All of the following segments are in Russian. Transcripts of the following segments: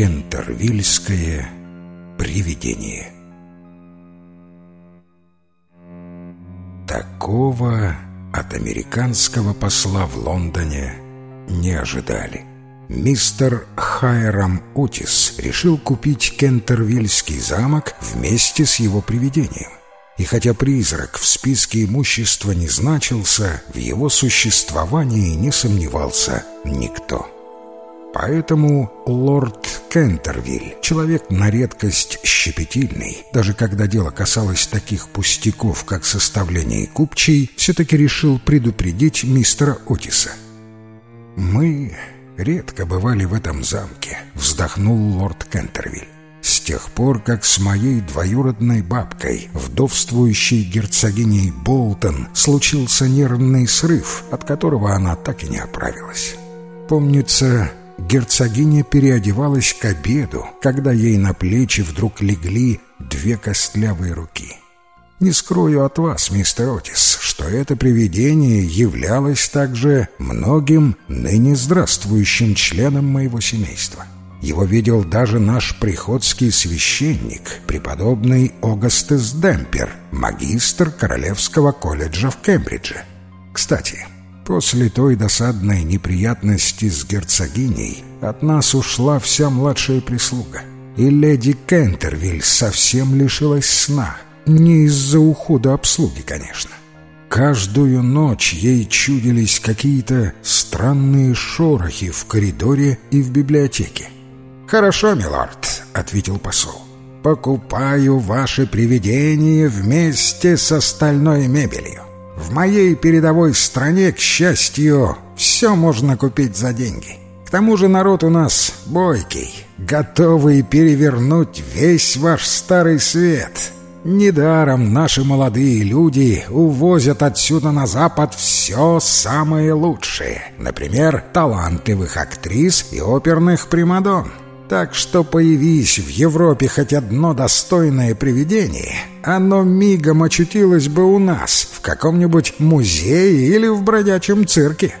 Кентервильское привидение. Такого от американского посла в Лондоне не ожидали. Мистер Хайрам Отис решил купить Кентервильский замок вместе с его привидением. И хотя призрак в списке имущества не значился, в его существовании не сомневался никто. Поэтому лорд Кентервиль, человек на редкость щепетильный, даже когда дело касалось таких пустяков, как составление купчей, все-таки решил предупредить мистера Отиса. «Мы редко бывали в этом замке», — вздохнул лорд Кентервиль. «С тех пор, как с моей двоюродной бабкой, вдовствующей герцогиней Болтон, случился нервный срыв, от которого она так и не оправилась. Помнится, герцогиня переодевалась к обеду, когда ей на плечи вдруг легли две костлявые руки. Не скрою от вас, мистер Отис, что это привидение являлось также многим ныне здравствующим членам моего семейства. Его видел даже наш приходский священник, преподобный Огастес Демпер, магистр Королевского колледжа в Кембридже. Кстати, После той досадной неприятности с герцогиней от нас ушла вся младшая прислуга. И леди Кентервиль совсем лишилась сна. Не из-за ухода обслуги, конечно. Каждую ночь ей чудились какие-то странные шорохи в коридоре и в библиотеке. «Хорошо, милорд», — ответил посол. «Покупаю ваши привидения вместе с остальной мебелью. В моей передовой стране, к счастью, все можно купить за деньги. К тому же народ у нас бойкий, готовый перевернуть весь ваш старый свет. Недаром наши молодые люди увозят отсюда на запад все самое лучшее. Например, талантливых актрис и оперных примадонн. Так что появись в Европе хоть одно достойное привидение, оно мигом очутилось бы у нас, в каком-нибудь музее или в бродячем цирке.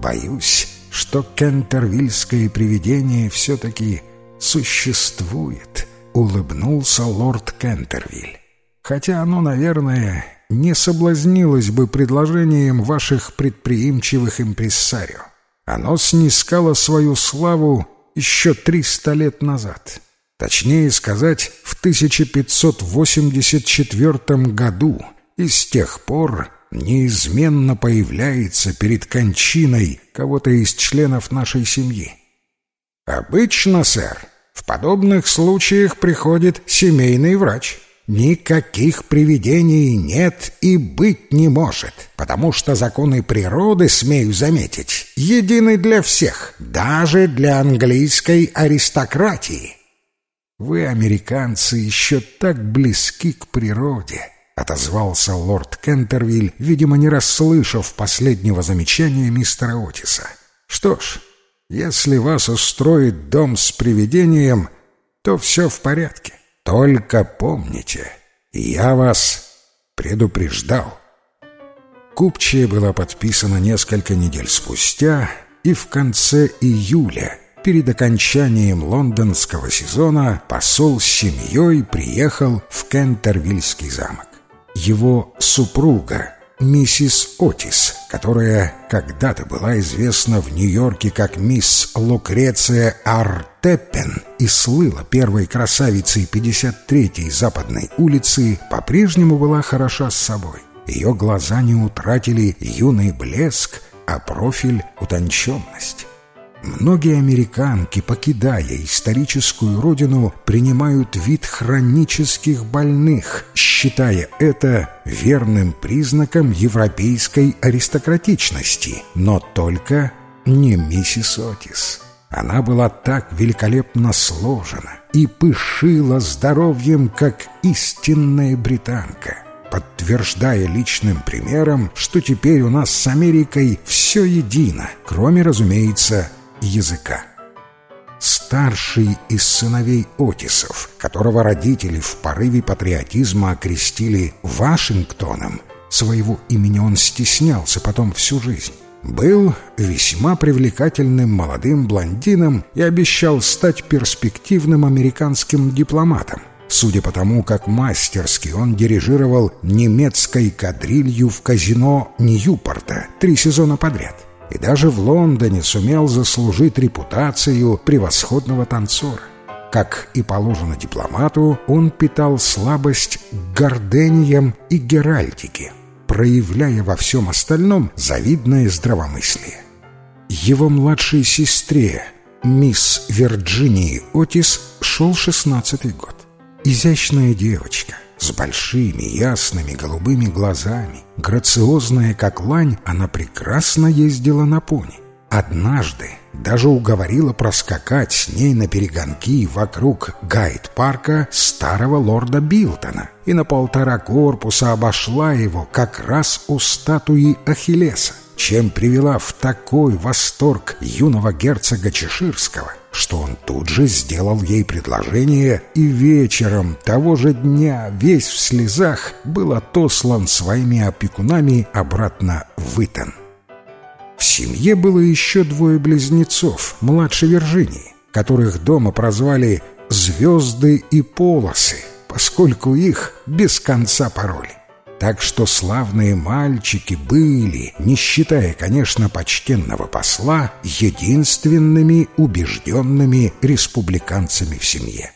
Боюсь, что кентервильское привидение все-таки существует, улыбнулся лорд Кентервиль. Хотя оно, наверное, не соблазнилось бы предложением ваших предприимчивых импрессарио. Оно снискало свою славу еще 300 лет назад. Точнее сказать, в 1584 году, и с тех пор неизменно появляется перед кончиной кого-то из членов нашей семьи. Обычно, сэр, в подобных случаях приходит семейный врач — Никаких привидений нет и быть не может, потому что законы природы, смею заметить, едины для всех, даже для английской аристократии. Вы, американцы, еще так близки к природе, отозвался лорд Кентервиль, видимо, не расслышав последнего замечания мистера Отиса. Что ж, если вас устроит дом с привидением, то все в порядке. Только помните, я вас предупреждал. Купчая была подписана несколько недель спустя, и в конце июля, перед окончанием лондонского сезона, посол с семьей приехал в Кентервильский замок. Его супруга, миссис Отис, которая когда-то была известна в Нью-Йорке как мисс Лукреция Артеппен и слыла первой красавицей 53-й западной улицы, по-прежнему была хороша с собой. Ее глаза не утратили юный блеск, а профиль — утонченность. Многие американки, покидая историческую родину, принимают вид хронических больных, считая это верным признаком европейской аристократичности, но только не миссис Отис. Она была так великолепно сложена и пышила здоровьем, как истинная британка, подтверждая личным примером, что теперь у нас с Америкой все едино, кроме, разумеется, языка. Старший из сыновей Отисов, которого родители в порыве патриотизма окрестили Вашингтоном, своего имени он стеснялся потом всю жизнь. был весьма привлекательным молодым блондином и обещал стать перспективным американским дипломатом. Судя по тому, как мастерски он дирижировал немецкой кадрилью в казино Ньюпорта три сезона подряд. И даже в Лондоне сумел заслужить репутацию превосходного танцора. Как и положено дипломату, он питал слабость к гордениям и геральдике, проявляя во всем остальном завидное здравомыслие. Его младшей сестре, мисс Вирджинии Отис, шел шестнадцатый год. Изящная девочка с большими ясными голубыми глазами, грациозная как лань, она прекрасно ездила на пони. Однажды даже уговорила проскакать с ней на перегонки вокруг гайд-парка старого лорда Билтона и на полтора корпуса обошла его как раз у статуи Ахиллеса, чем привела в такой восторг юного герцога Чеширского, что он тут же сделал ей предложение и вечером того же дня весь в слезах был отослан своими опекунами обратно в Итан. В семье было еще двое близнецов, младше Виржинии, которых дома прозвали «звезды и полосы», поскольку их без конца пароли. Так что славные мальчики были, не считая, конечно, почтенного посла, единственными убежденными республиканцами в семье.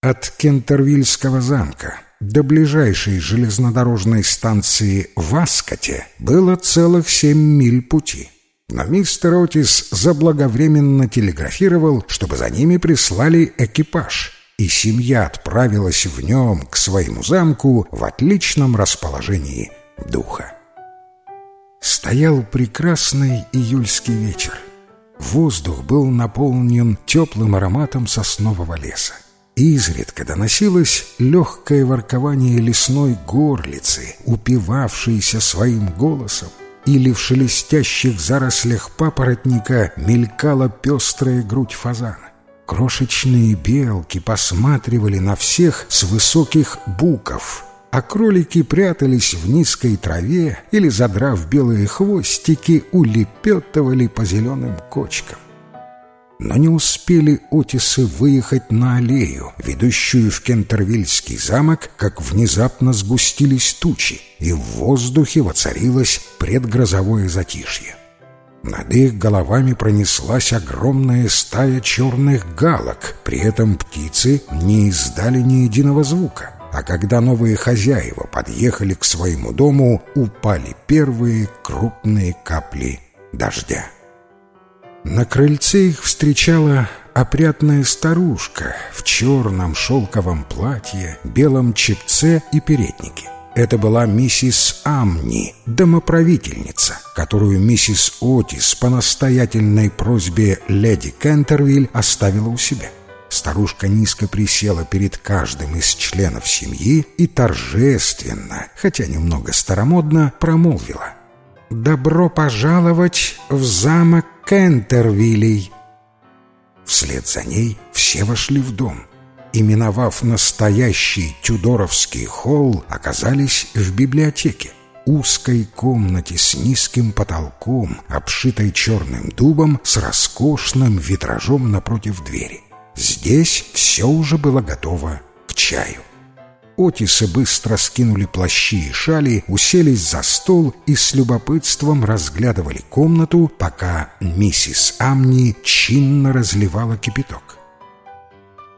От Кентервильского замка до ближайшей железнодорожной станции в Аскоте было целых семь миль пути. Но мистер Отис заблаговременно телеграфировал, чтобы за ними прислали экипаж — и семья отправилась в нем к своему замку в отличном расположении духа. Стоял прекрасный июльский вечер. Воздух был наполнен теплым ароматом соснового леса. Изредка доносилось легкое воркование лесной горлицы, упивавшейся своим голосом, или в шелестящих зарослях папоротника мелькала пестрая грудь фазана. Крошечные белки посматривали на всех с высоких буков, а кролики прятались в низкой траве или, задрав белые хвостики, улепетывали по зеленым кочкам. Но не успели Отисы выехать на аллею, ведущую в Кентервильский замок, как внезапно сгустились тучи, и в воздухе воцарилось предгрозовое затишье. Над их головами пронеслась огромная стая черных галок, при этом птицы не издали ни единого звука. А когда новые хозяева подъехали к своему дому, упали первые крупные капли дождя. На крыльце их встречала опрятная старушка в черном шелковом платье, белом чепце и переднике. Это была миссис Амни, домоправительница, которую миссис Отис по настоятельной просьбе леди Кентервиль оставила у себя. Старушка низко присела перед каждым из членов семьи и торжественно, хотя немного старомодно, промолвила «Добро пожаловать в замок Кентервилей!» Вслед за ней все вошли в дом — именовав настоящий Тюдоровский холл, оказались в библиотеке, узкой комнате с низким потолком, обшитой черным дубом с роскошным витражом напротив двери. Здесь все уже было готово к чаю. Отисы быстро скинули плащи и шали, уселись за стол и с любопытством разглядывали комнату, пока миссис Амни чинно разливала кипяток.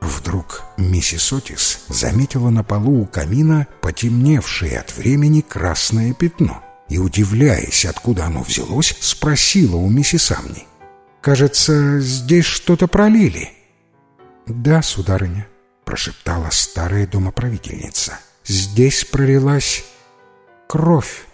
Вдруг миссис Отис заметила на полу у камина потемневшее от времени красное пятно и, удивляясь, откуда оно взялось, спросила у миссис Амни. «Кажется, здесь что-то пролили». «Да, сударыня», — прошептала старая домоправительница. «Здесь пролилась кровь».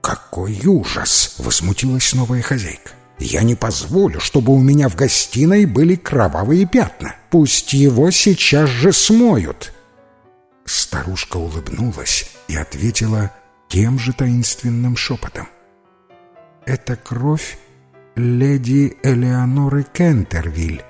«Какой ужас!» — возмутилась новая хозяйка. Я не позволю, чтобы у меня в гостиной были кровавые пятна. Пусть его сейчас же смоют. Старушка улыбнулась и ответила тем же таинственным шепотом. «Это кровь леди Элеоноры Кентервиль,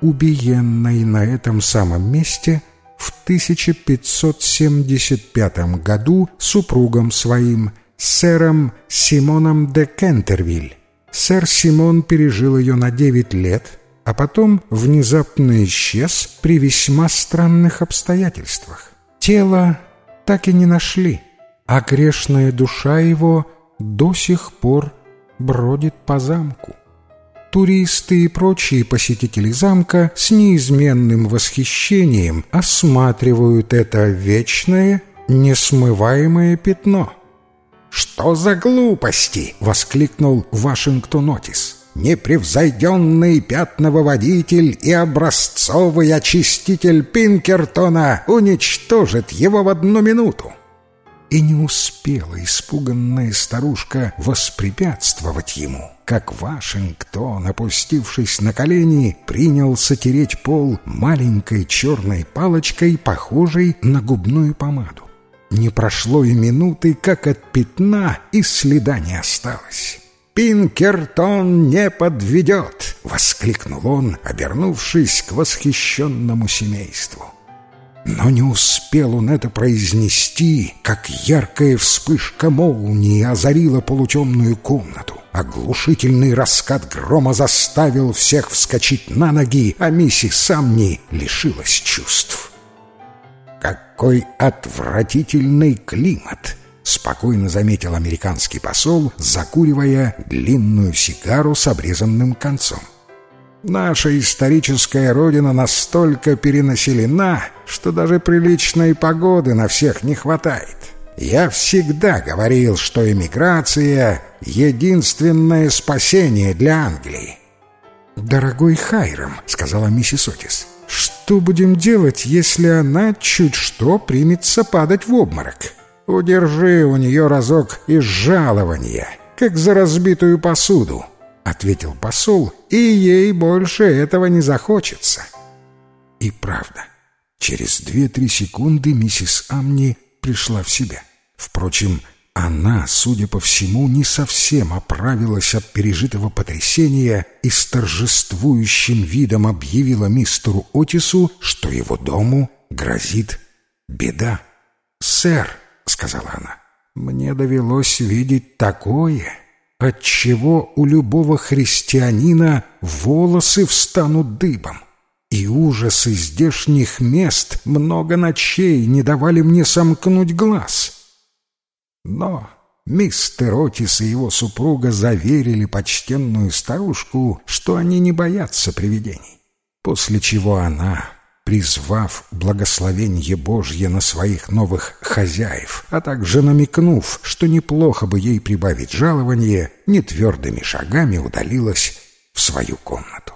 убиенной на этом самом месте в 1575 году супругом своим сэром Симоном де Кентервиль. Сэр Симон пережил ее на девять лет, а потом внезапно исчез при весьма странных обстоятельствах. Тело так и не нашли, а грешная душа его до сих пор бродит по замку. Туристы и прочие посетители замка с неизменным восхищением осматривают это вечное, несмываемое пятно. «Что за глупости?» — воскликнул Вашингтон Отис. «Непревзойденный пятновыводитель и образцовый очиститель Пинкертона уничтожит его в одну минуту!» И не успела испуганная старушка воспрепятствовать ему, как Вашингтон, опустившись на колени, принялся тереть пол маленькой черной палочкой, похожей на губную помаду. Не прошло и минуты, как от пятна и следа не осталось. «Пинкертон не подведет!» — воскликнул он, обернувшись к восхищенному семейству. Но не успел он это произнести, как яркая вспышка молнии озарила полутемную комнату. Оглушительный раскат грома заставил всех вскочить на ноги, а миссис Самни лишилась чувств. «Какой отвратительный климат!» — спокойно заметил американский посол, закуривая длинную сигару с обрезанным концом. Наша историческая родина настолько перенаселена, что даже приличной погоды на всех не хватает. Я всегда говорил, что эмиграция — единственное спасение для Англии. «Дорогой Хайрам», — сказала миссис Отис, — «что будем делать, если она чуть что примется падать в обморок? Удержи у нее разок из жалования, как за разбитую посуду». — ответил посол, — и ей больше этого не захочется. И правда, через две-три секунды миссис Амни пришла в себя. Впрочем, она, судя по всему, не совсем оправилась от пережитого потрясения и с торжествующим видом объявила мистеру Отису, что его дому грозит беда. «Сэр», — сказала она, — «мне довелось видеть такое» отчего у любого христианина волосы встанут дыбом. И ужасы здешних мест много ночей не давали мне сомкнуть глаз. Но мистер Отис и его супруга заверили почтенную старушку, что они не боятся привидений, после чего она призвав благословение Божье на своих новых хозяев, а также намекнув, что неплохо бы ей прибавить жалование, нетвердыми шагами удалилась в свою комнату.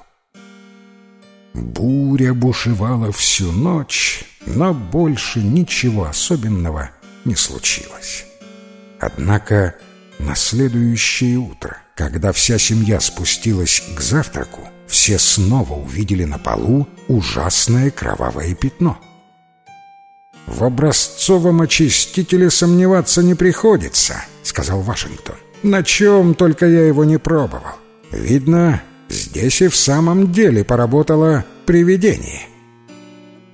Буря бушевала всю ночь, но больше ничего особенного не случилось. Однако на следующее утро, когда вся семья спустилась к завтраку, все снова увидели на полу ужасное кровавое пятно. «В образцовом очистителе сомневаться не приходится», — сказал Вашингтон. «На чем только я его не пробовал. Видно, здесь и в самом деле поработало привидение».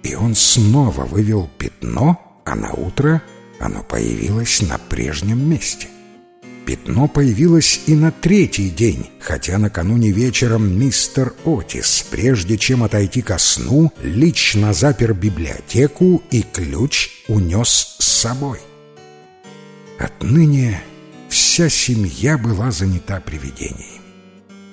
И он снова вывел пятно, а на утро оно появилось на прежнем месте. Пятно появилось и на третий день, хотя накануне вечером мистер Отис, прежде чем отойти ко сну, лично запер библиотеку и ключ унес с собой. Отныне вся семья была занята привидениями.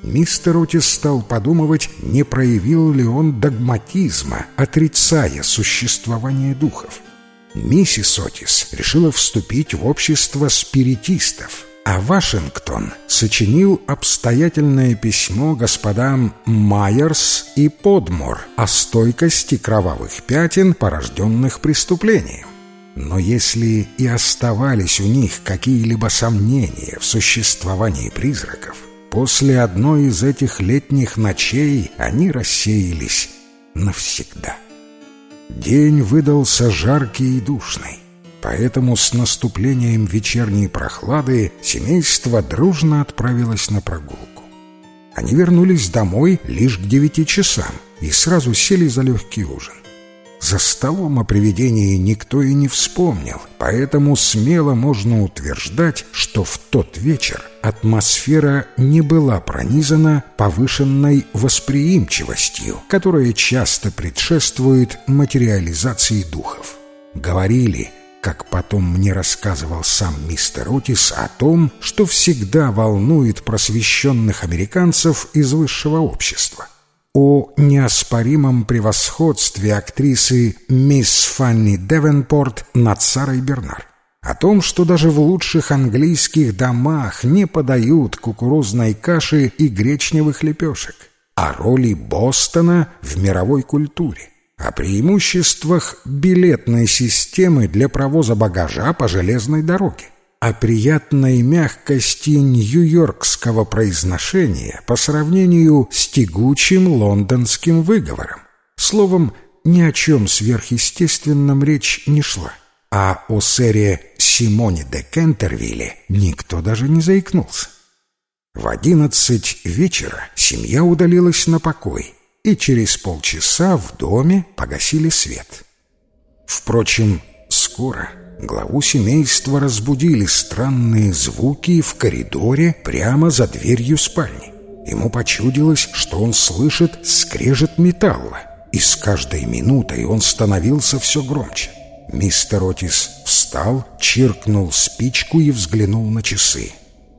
Мистер Отис стал подумывать, не проявил ли он догматизма, отрицая существование духов. Миссис Отис решила вступить в общество спиритистов – а Вашингтон сочинил обстоятельное письмо господам Майерс и Подмор о стойкости кровавых пятен, порожденных преступлением. Но если и оставались у них какие-либо сомнения в существовании призраков, после одной из этих летних ночей они рассеялись навсегда. День выдался жаркий и душный. Поэтому с наступлением вечерней прохлады семейство дружно отправилось на прогулку. Они вернулись домой лишь к девяти часам и сразу сели за легкий ужин. За столом о привидении никто и не вспомнил, поэтому смело можно утверждать, что в тот вечер атмосфера не была пронизана повышенной восприимчивостью, которая часто предшествует материализации духов. Говорили, как потом мне рассказывал сам мистер Отис, о том, что всегда волнует просвещенных американцев из высшего общества – о неоспоримом превосходстве актрисы мисс Фанни Девенпорт над Сарой Бернар, о том, что даже в лучших английских домах не подают кукурузной каши и гречневых лепешек, о роли Бостона в мировой культуре, о преимуществах билетной системы для провоза багажа по железной дороге, о приятной мягкости нью-йоркского произношения по сравнению с тягучим лондонским выговором. Словом, ни о чем сверхъестественном речь не шла. А о сэре Симоне де Кентервилле никто даже не заикнулся. В одиннадцать вечера семья удалилась на покой, и через полчаса в доме погасили свет. Впрочем, скоро главу семейства разбудили странные звуки в коридоре прямо за дверью спальни. Ему почудилось, что он слышит скрежет металла, и с каждой минутой он становился все громче. Мистер Отис встал, чиркнул спичку и взглянул на часы.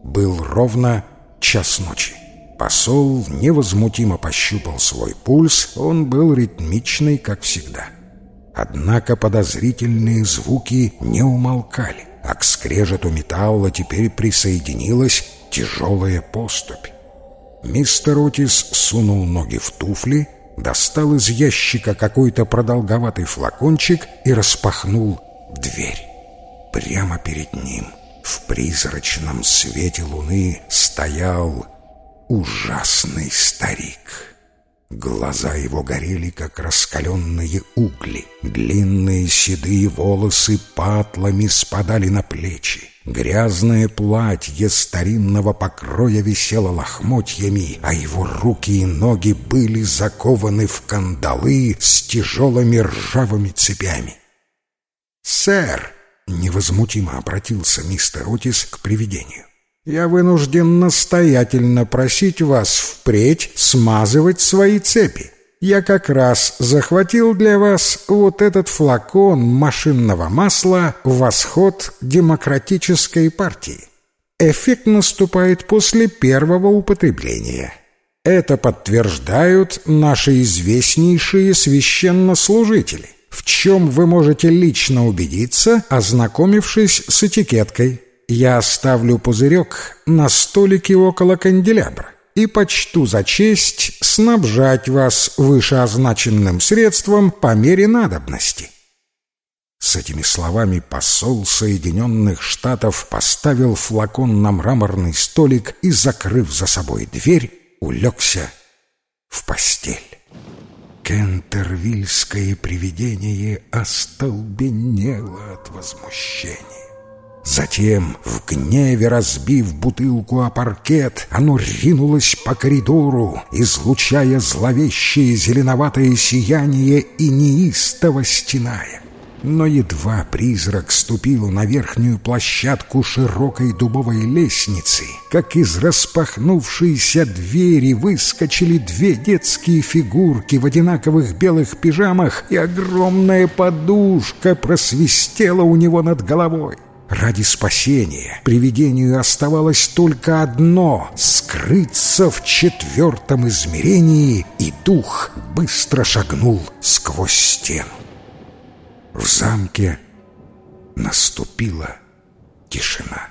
Был ровно час ночи. Посол невозмутимо пощупал свой пульс, он был ритмичный, как всегда. — Однако подозрительные звуки не умолкали, а к скрежету металла теперь присоединилась тяжелая поступь. Мистер Отис сунул ноги в туфли, достал из ящика какой-то продолговатый флакончик и распахнул дверь. Прямо перед ним, в призрачном свете луны, стоял ужасный старик. Глаза его горели, как раскаленные угли. Длинные седые волосы патлами спадали на плечи. Грязное платье старинного покроя висело лохмотьями, а его руки и ноги были закованы в кандалы с тяжелыми ржавыми цепями. «Сэр!» — невозмутимо обратился мистер Отис к привидению я вынужден настоятельно просить вас впредь смазывать свои цепи. Я как раз захватил для вас вот этот флакон машинного масла «Восход демократической партии». Эффект наступает после первого употребления. Это подтверждают наши известнейшие священнослужители, в чем вы можете лично убедиться, ознакомившись с этикеткой – я оставлю пузырек на столике около канделябра и почту за честь снабжать вас вышеозначенным средством по мере надобности». С этими словами посол Соединенных Штатов поставил флакон на мраморный столик и, закрыв за собой дверь, улегся в постель. Кентервильское привидение остолбенело от возмущения. Затем, в гневе разбив бутылку о паркет, оно ринулось по коридору, излучая зловещее зеленоватое сияние и неистово стеная. Но едва призрак ступил на верхнюю площадку широкой дубовой лестницы, как из распахнувшейся двери выскочили две детские фигурки в одинаковых белых пижамах, и огромная подушка просвистела у него над головой. Ради спасения привидению оставалось только одно — скрыться в четвертом измерении, и дух быстро шагнул сквозь стену. В замке наступила тишина.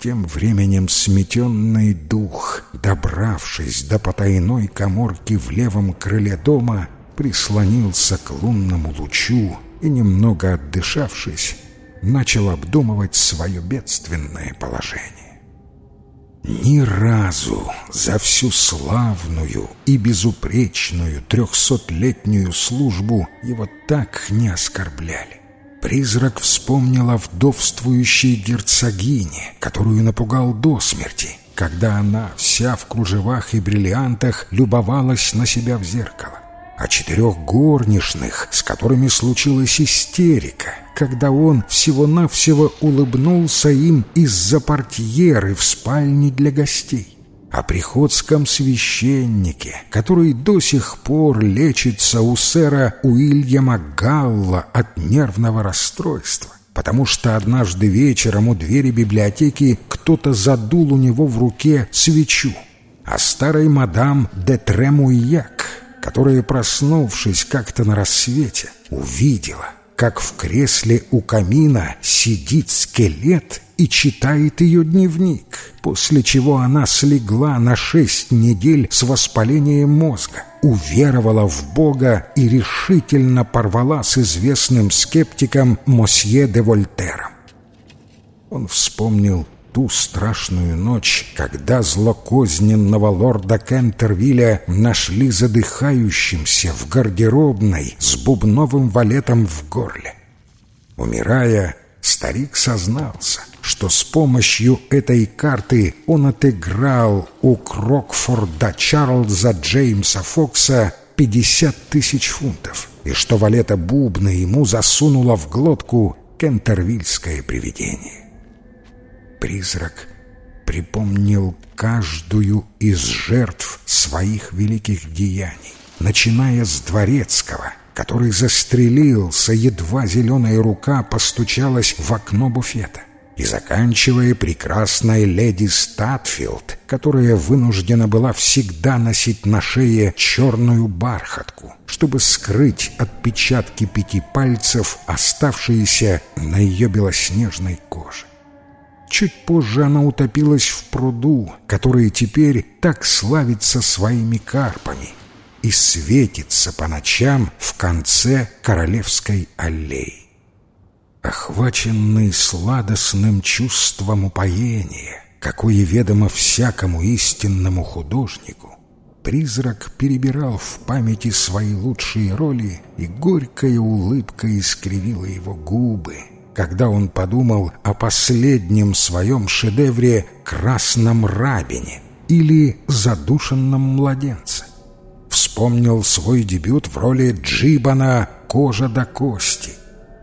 Тем временем сметенный дух, добравшись до потайной коморки в левом крыле дома, прислонился к лунному лучу и, немного отдышавшись, начал обдумывать свое бедственное положение. Ни разу за всю славную и безупречную трехсотлетнюю службу его так не оскорбляли. Призрак вспомнил о вдовствующей герцогине, которую напугал до смерти, когда она, вся в кружевах и бриллиантах, любовалась на себя в зеркало о четырех горничных, с которыми случилась истерика, когда он всего-навсего улыбнулся им из-за портьеры в спальне для гостей. О приходском священнике, который до сих пор лечится у сэра Уильяма Галла от нервного расстройства, потому что однажды вечером у двери библиотеки кто-то задул у него в руке свечу, о старой мадам де Тремуяк, которая, проснувшись как-то на рассвете, увидела, как в кресле у камина сидит скелет и читает ее дневник, после чего она слегла на шесть недель с воспалением мозга, уверовала в Бога и решительно порвала с известным скептиком Мосье де Вольтером. Он вспомнил ту страшную ночь, когда злокозненного лорда Кентервилля нашли задыхающимся в гардеробной с бубновым валетом в горле. Умирая, старик сознался, что с помощью этой карты он отыграл у Крокфорда Чарльза Джеймса Фокса 50 тысяч фунтов, и что валета бубна ему засунула в глотку кентервильское привидение. Призрак припомнил каждую из жертв своих великих деяний, начиная с Дворецкого, который застрелился, едва зеленая рука постучалась в окно буфета и заканчивая прекрасной леди Статфилд, которая вынуждена была всегда носить на шее черную бархатку, чтобы скрыть отпечатки пяти пальцев, оставшиеся на ее белоснежной коже. Чуть позже она утопилась в пруду, который теперь так славится своими карпами и светится по ночам в конце Королевской аллеи. Охваченный сладостным чувством упоения, какое ведомо всякому истинному художнику, призрак перебирал в памяти свои лучшие роли, и горькая улыбка искривила его губы, когда он подумал о последнем своем шедевре «Красном рабине» или «Задушенном младенце». Вспомнил свой дебют в роли Джибана «Кожа до кости»,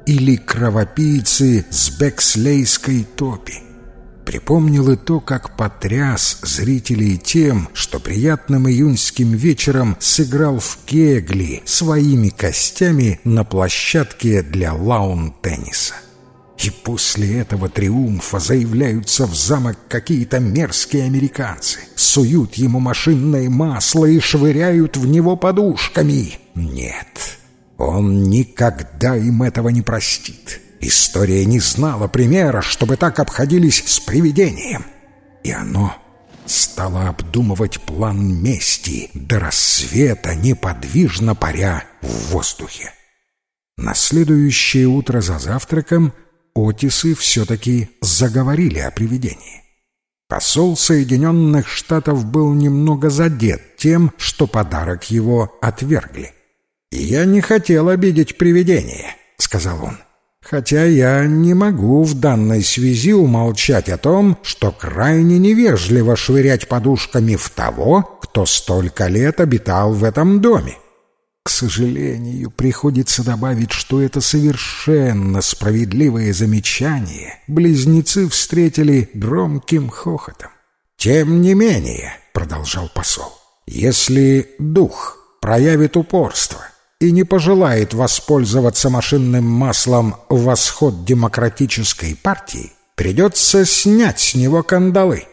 или кровопийцы с Бекслейской топи. Припомнил и то, как потряс зрителей тем, что приятным июньским вечером сыграл в кегли своими костями на площадке для лаун-тенниса. И после этого триумфа заявляются в замок какие-то мерзкие американцы, суют ему машинное масло и швыряют в него подушками. Нет, он никогда им этого не простит. История не знала примера, чтобы так обходились с привидением. И оно стало обдумывать план мести до рассвета, неподвижно паря в воздухе. На следующее утро за завтраком Отисы все-таки заговорили о привидении. Посол Соединенных Штатов был немного задет тем, что подарок его отвергли. «Я не хотел обидеть привидение», — сказал он. «Хотя я не могу в данной связи умолчать о том, что крайне невежливо швырять подушками в того, кто столько лет обитал в этом доме. К сожалению, приходится добавить, что это совершенно справедливое замечание близнецы встретили громким хохотом. «Тем не менее», — продолжал посол, — «если дух проявит упорство и не пожелает воспользоваться машинным маслом в восход демократической партии, придется снять с него кандалы.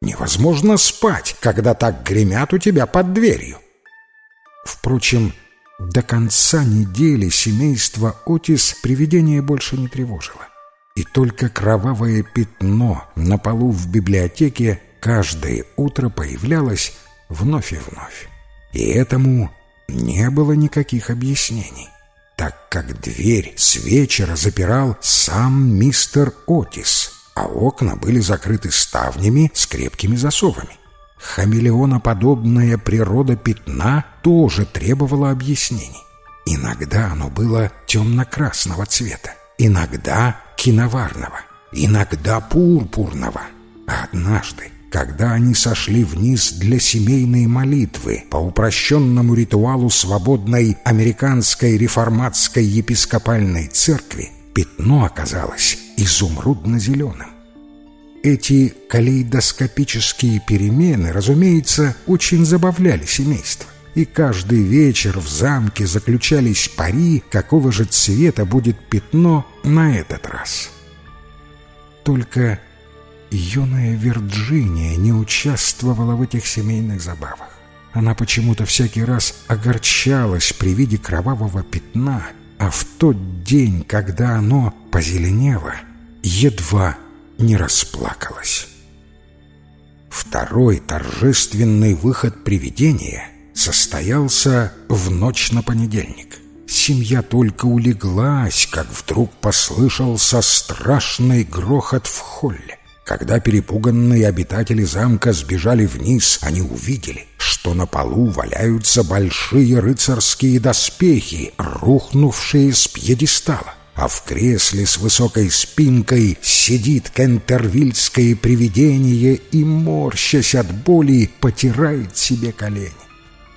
Невозможно спать, когда так гремят у тебя под дверью». Впрочем, до конца недели семейство Отис привидение больше не тревожило. И только кровавое пятно на полу в библиотеке каждое утро появлялось вновь и вновь. И этому не было никаких объяснений, так как дверь с вечера запирал сам мистер Отис, а окна были закрыты ставнями с крепкими засовами. Хамелеоноподобная природа пятна тоже требовала объяснений. Иногда оно было темно-красного цвета, иногда киноварного, иногда пурпурного. Однажды, когда они сошли вниз для семейной молитвы по упрощенному ритуалу свободной американской реформатской епископальной церкви, пятно оказалось изумрудно-зеленым. Эти калейдоскопические перемены, разумеется, очень забавляли семейство. И каждый вечер в замке заключались пари, какого же цвета будет пятно на этот раз. Только юная Вирджиния не участвовала в этих семейных забавах. Она почему-то всякий раз огорчалась при виде кровавого пятна, а в тот день, когда оно позеленело, едва не расплакалась. Второй торжественный выход привидения состоялся в ночь на понедельник. Семья только улеглась, как вдруг послышался страшный грохот в холле. Когда перепуганные обитатели замка сбежали вниз, они увидели, что на полу валяются большие рыцарские доспехи, рухнувшие с пьедестала а в кресле с высокой спинкой сидит кентервильское привидение и, морщась от боли, потирает себе колени.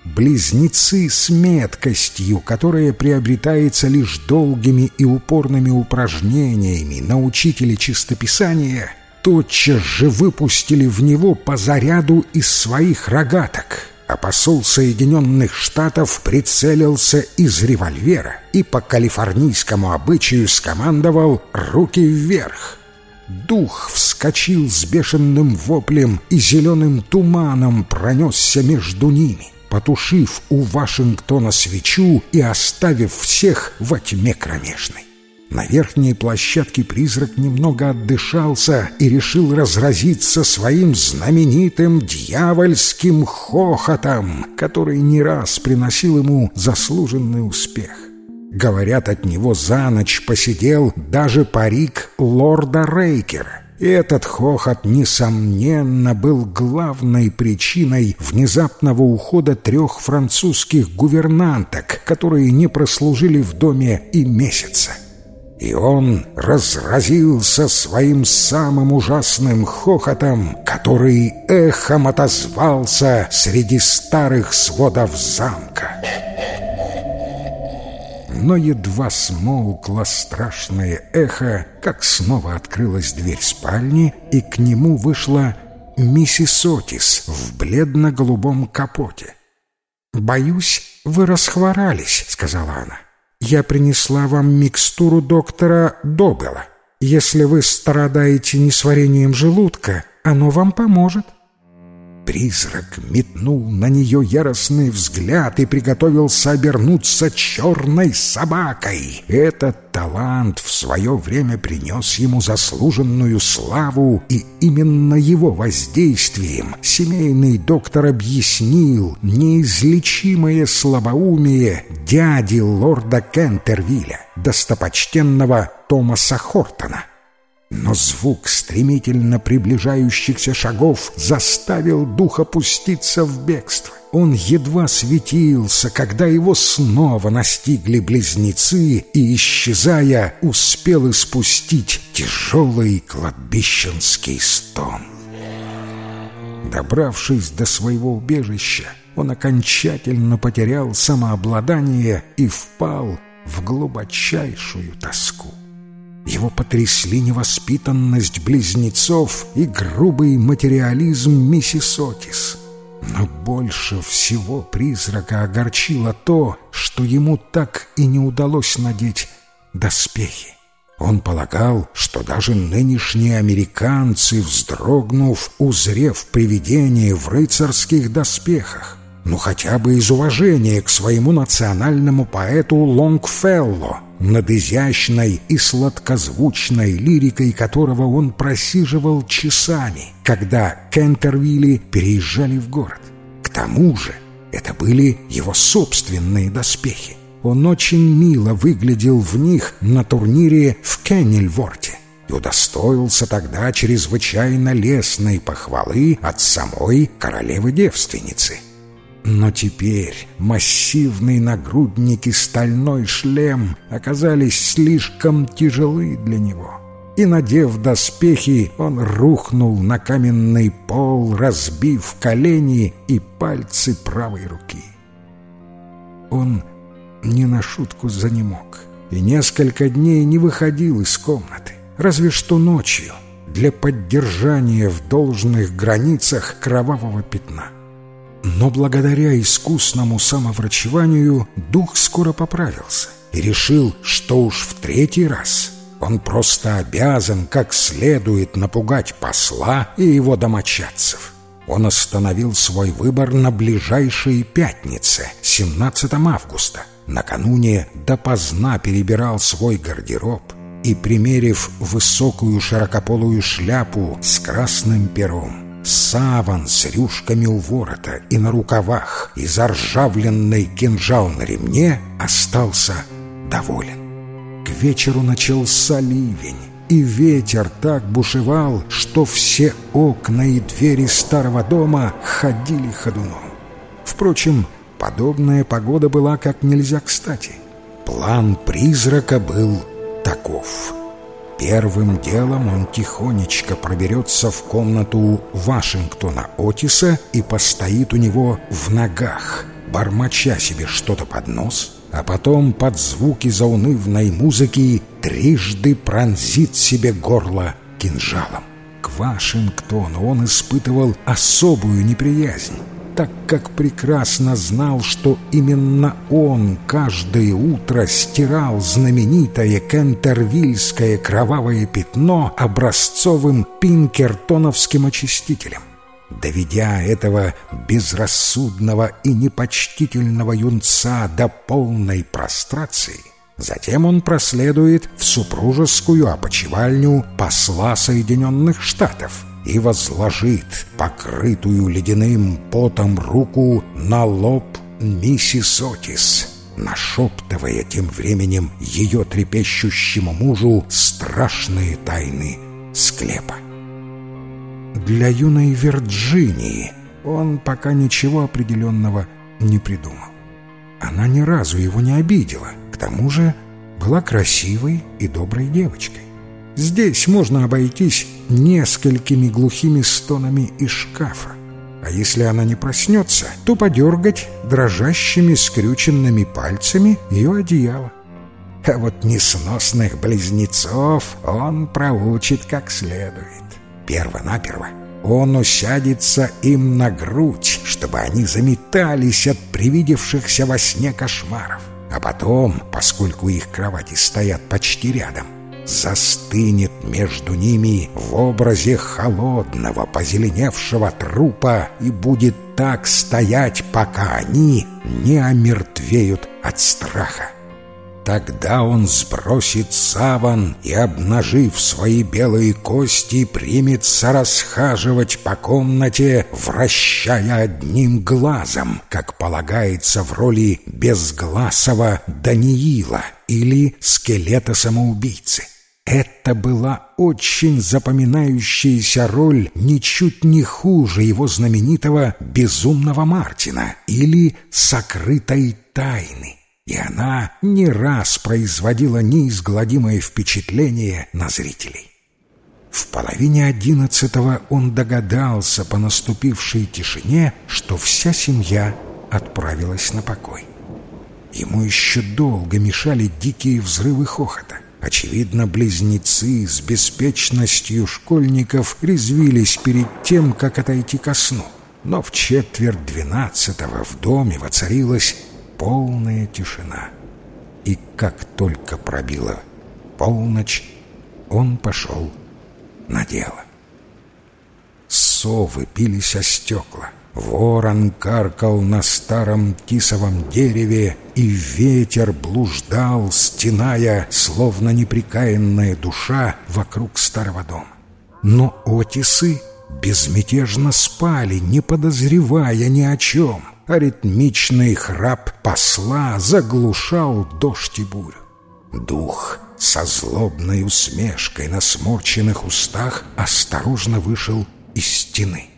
Близнецы с меткостью, которая приобретается лишь долгими и упорными упражнениями на учителе чистописания, тотчас же выпустили в него по заряду из своих рогаток — а посол Соединенных Штатов прицелился из револьвера и по калифорнийскому обычаю скомандовал «руки вверх». Дух вскочил с бешеным воплем и зеленым туманом пронесся между ними, потушив у Вашингтона свечу и оставив всех во тьме кромешной. На верхней площадке призрак немного отдышался и решил разразиться своим знаменитым дьявольским хохотом, который не раз приносил ему заслуженный успех. Говорят, от него за ночь посидел даже парик лорда Рейкера. И этот хохот, несомненно, был главной причиной внезапного ухода трех французских гувернанток, которые не прослужили в доме и месяца и он разразился своим самым ужасным хохотом, который эхом отозвался среди старых сводов замка. Но едва смолкло страшное эхо, как снова открылась дверь спальни, и к нему вышла миссис Отис в бледно-голубом капоте. «Боюсь, вы расхворались», — сказала она. Я принесла вам микстуру доктора Добела. Если вы страдаете несварением желудка, оно вам поможет». Призрак метнул на нее яростный взгляд и приготовился обернуться черной собакой. Этот талант в свое время принес ему заслуженную славу, и именно его воздействием семейный доктор объяснил неизлечимое слабоумие дяди лорда Кентервилля, достопочтенного Томаса Хортона. Но звук стремительно приближающихся шагов заставил дух опуститься в бегство. Он едва светился, когда его снова настигли близнецы и, исчезая, успел испустить тяжелый кладбищенский стон. Добравшись до своего убежища, он окончательно потерял самообладание и впал в глубочайшую тоску. Его потрясли невоспитанность близнецов и грубый материализм миссис Отис. Но больше всего призрака огорчило то, что ему так и не удалось надеть доспехи. Он полагал, что даже нынешние американцы, вздрогнув, узрев привидение в рыцарских доспехах, ну хотя бы из уважения к своему национальному поэту Лонгфелло, над изящной и сладкозвучной лирикой которого он просиживал часами, когда Кентервилли переезжали в город. К тому же это были его собственные доспехи. Он очень мило выглядел в них на турнире в Кеннельворте и удостоился тогда чрезвычайно лестной похвалы от самой королевы-девственницы — но теперь массивный нагрудник и стальной шлем оказались слишком тяжелы для него. и, надев доспехи, он рухнул на каменный пол, разбив колени и пальцы правой руки. Он не на шутку занемог и несколько дней не выходил из комнаты, разве что ночью, для поддержания в должных границах кровавого пятна. Но благодаря искусному самоврачеванию дух скоро поправился и решил, что уж в третий раз он просто обязан как следует напугать посла и его домочадцев. Он остановил свой выбор на ближайшей пятнице, 17 августа. Накануне допоздна перебирал свой гардероб и, примерив высокую широкополую шляпу с красным пером, саван с рюшками у ворота и на рукавах и заржавленный кинжал на ремне, остался доволен. К вечеру начался ливень, и ветер так бушевал, что все окна и двери старого дома ходили ходуном. Впрочем, подобная погода была как нельзя кстати. План призрака был таков — Первым делом он тихонечко проберется в комнату Вашингтона Отиса и постоит у него в ногах, бормоча себе что-то под нос, а потом под звуки заунывной музыки трижды пронзит себе горло кинжалом. К Вашингтону он испытывал особую неприязнь так как прекрасно знал, что именно он каждое утро стирал знаменитое кентервильское кровавое пятно образцовым пинкертоновским очистителем. Доведя этого безрассудного и непочтительного юнца до полной прострации, Затем он проследует в супружескую опочивальню посла Соединенных Штатов, и возложит покрытую ледяным потом руку на лоб миссис Отис, нашептывая тем временем ее трепещущему мужу страшные тайны склепа. Для юной Вирджинии он пока ничего определенного не придумал. Она ни разу его не обидела, к тому же была красивой и доброй девочкой. Здесь можно обойтись несколькими глухими стонами из шкафа. А если она не проснется, то подергать дрожащими скрюченными пальцами ее одеяло. А вот несносных близнецов он проучит как следует. Перво-наперво он усядется им на грудь, чтобы они заметались от привидевшихся во сне кошмаров. А потом, поскольку их кровати стоят почти рядом, застынет между ними в образе холодного, позеленевшего трупа и будет так стоять, пока они не омертвеют от страха. Тогда он сбросит саван и, обнажив свои белые кости, примется расхаживать по комнате, вращая одним глазом, как полагается в роли безгласого Даниила или скелета самоубийцы. Это была очень запоминающаяся роль ничуть не хуже его знаменитого «Безумного Мартина» или «Сокрытой тайны». И она не раз производила неизгладимое впечатление на зрителей. В половине одиннадцатого он догадался по наступившей тишине, что вся семья отправилась на покой. Ему еще долго мешали дикие взрывы хохота. Очевидно, близнецы с беспечностью школьников резвились перед тем, как отойти ко сну. Но в четверть двенадцатого в доме воцарилась полная тишина. И как только пробила полночь, он пошел на дело. Совы бились о стекла. Ворон каркал на старом тисовом дереве, и ветер блуждал, стеная, словно неприкаянная душа вокруг старого дома. Но отисы безмятежно спали, не подозревая ни о чем. Аритмичный храп посла заглушал дождь и бурю. Дух со злобной усмешкой на сморченных устах осторожно вышел из стены.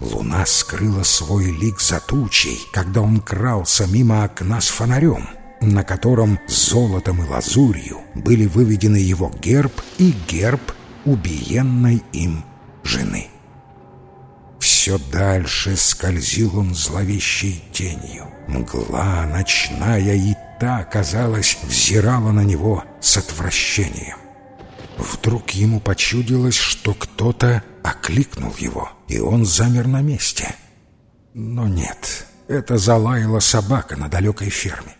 Луна скрыла свой лик за тучей, когда он крался мимо окна с фонарем, на котором золотом и лазурью были выведены его герб и герб убиенной им жены. Все дальше скользил он зловещей тенью. Мгла ночная и та, казалось, взирала на него с отвращением. Вдруг ему почудилось, что кто-то окликнул его, и он замер на месте. Но нет, это залаяла собака на далекой ферме.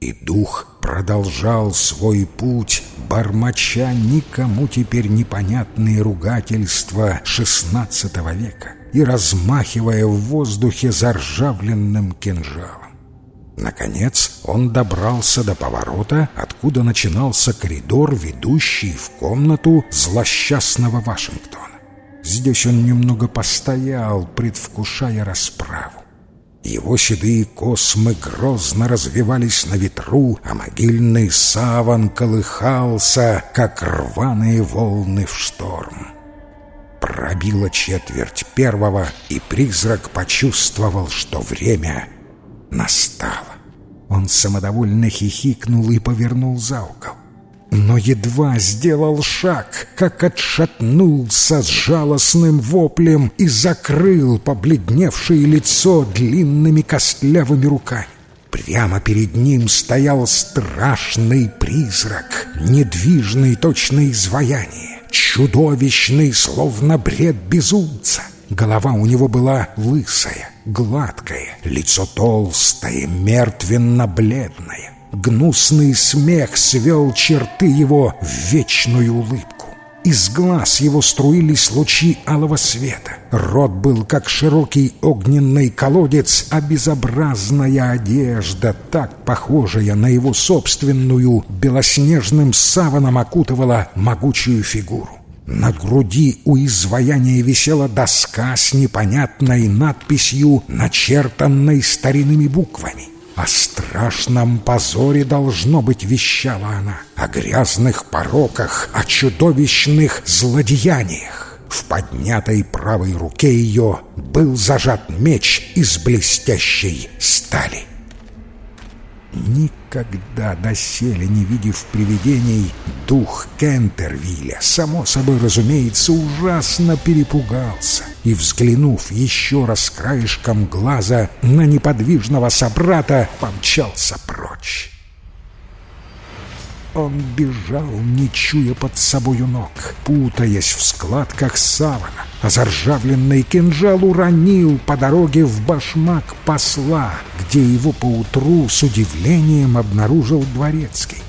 И дух продолжал свой путь, бормоча никому теперь непонятные ругательства XVI века и размахивая в воздухе заржавленным кинжалом. Наконец он добрался до поворота, откуда начинался коридор, ведущий в комнату злосчастного Вашингтона. Здесь он немного постоял, предвкушая расправу. Его седые космы грозно развивались на ветру, а могильный саван колыхался, как рваные волны в шторм. Пробила четверть первого, и призрак почувствовал, что время настало. Он самодовольно хихикнул и повернул за угол. Но едва сделал шаг, как отшатнулся с жалостным воплем и закрыл побледневшее лицо длинными костлявыми руками. Прямо перед ним стоял страшный призрак, недвижный точно изваяние, чудовищный, словно бред безумца. Голова у него была лысая, гладкое, лицо толстое, мертвенно-бледное. Гнусный смех свел черты его в вечную улыбку. Из глаз его струились лучи алого света. Рот был, как широкий огненный колодец, а безобразная одежда, так похожая на его собственную, белоснежным саваном окутывала могучую фигуру. На груди у изваяния висела доска с непонятной надписью, начертанной старинными буквами. О страшном позоре должно быть вещала она, о грязных пороках, о чудовищных злодеяниях. В поднятой правой руке ее был зажат меч из блестящей стали. Никогда доселе не видев привидений, дух Кентервилля, само собой разумеется, ужасно перепугался и, взглянув еще раз краешком глаза на неподвижного собрата, помчался прочь. Он бежал, не чуя под собою ног, путаясь в складках савана, а заржавленный кинжал уронил по дороге в башмак посла, где его поутру с удивлением обнаружил дворецкий.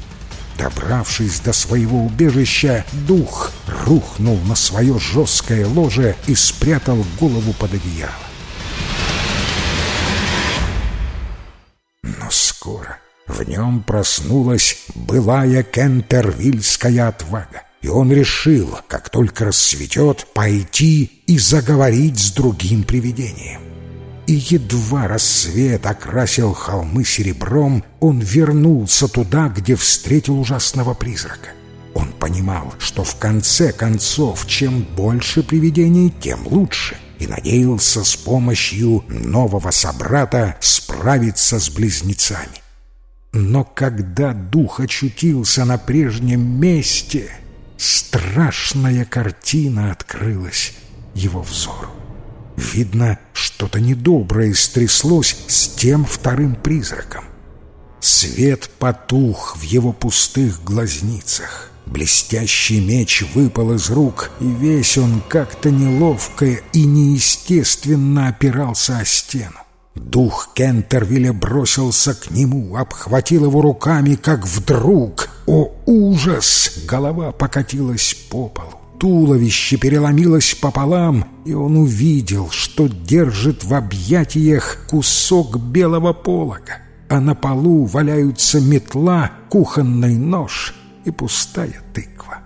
Добравшись до своего убежища, дух рухнул на свое жесткое ложе и спрятал голову под одеяло. Но скоро в нем проснулась былая кентервильская отвага, и он решил, как только рассветет, пойти и заговорить с другим привидением. И едва рассвет окрасил холмы серебром, он вернулся туда, где встретил ужасного призрака. Он понимал, что в конце концов, чем больше привидений, тем лучше, и надеялся с помощью нового собрата справиться с близнецами. Но когда дух очутился на прежнем месте, страшная картина открылась его взору. Видно, что-то недоброе стряслось с тем вторым призраком. Свет потух в его пустых глазницах. Блестящий меч выпал из рук, и весь он как-то неловко и неестественно опирался о стену. Дух Кентервилля бросился к нему, обхватил его руками, как вдруг. О, ужас! Голова покатилась по полу. Туловище переломилось пополам, и он увидел, что держит в объятиях кусок белого полога, а на полу валяются метла, кухонный нож и пустая тыква.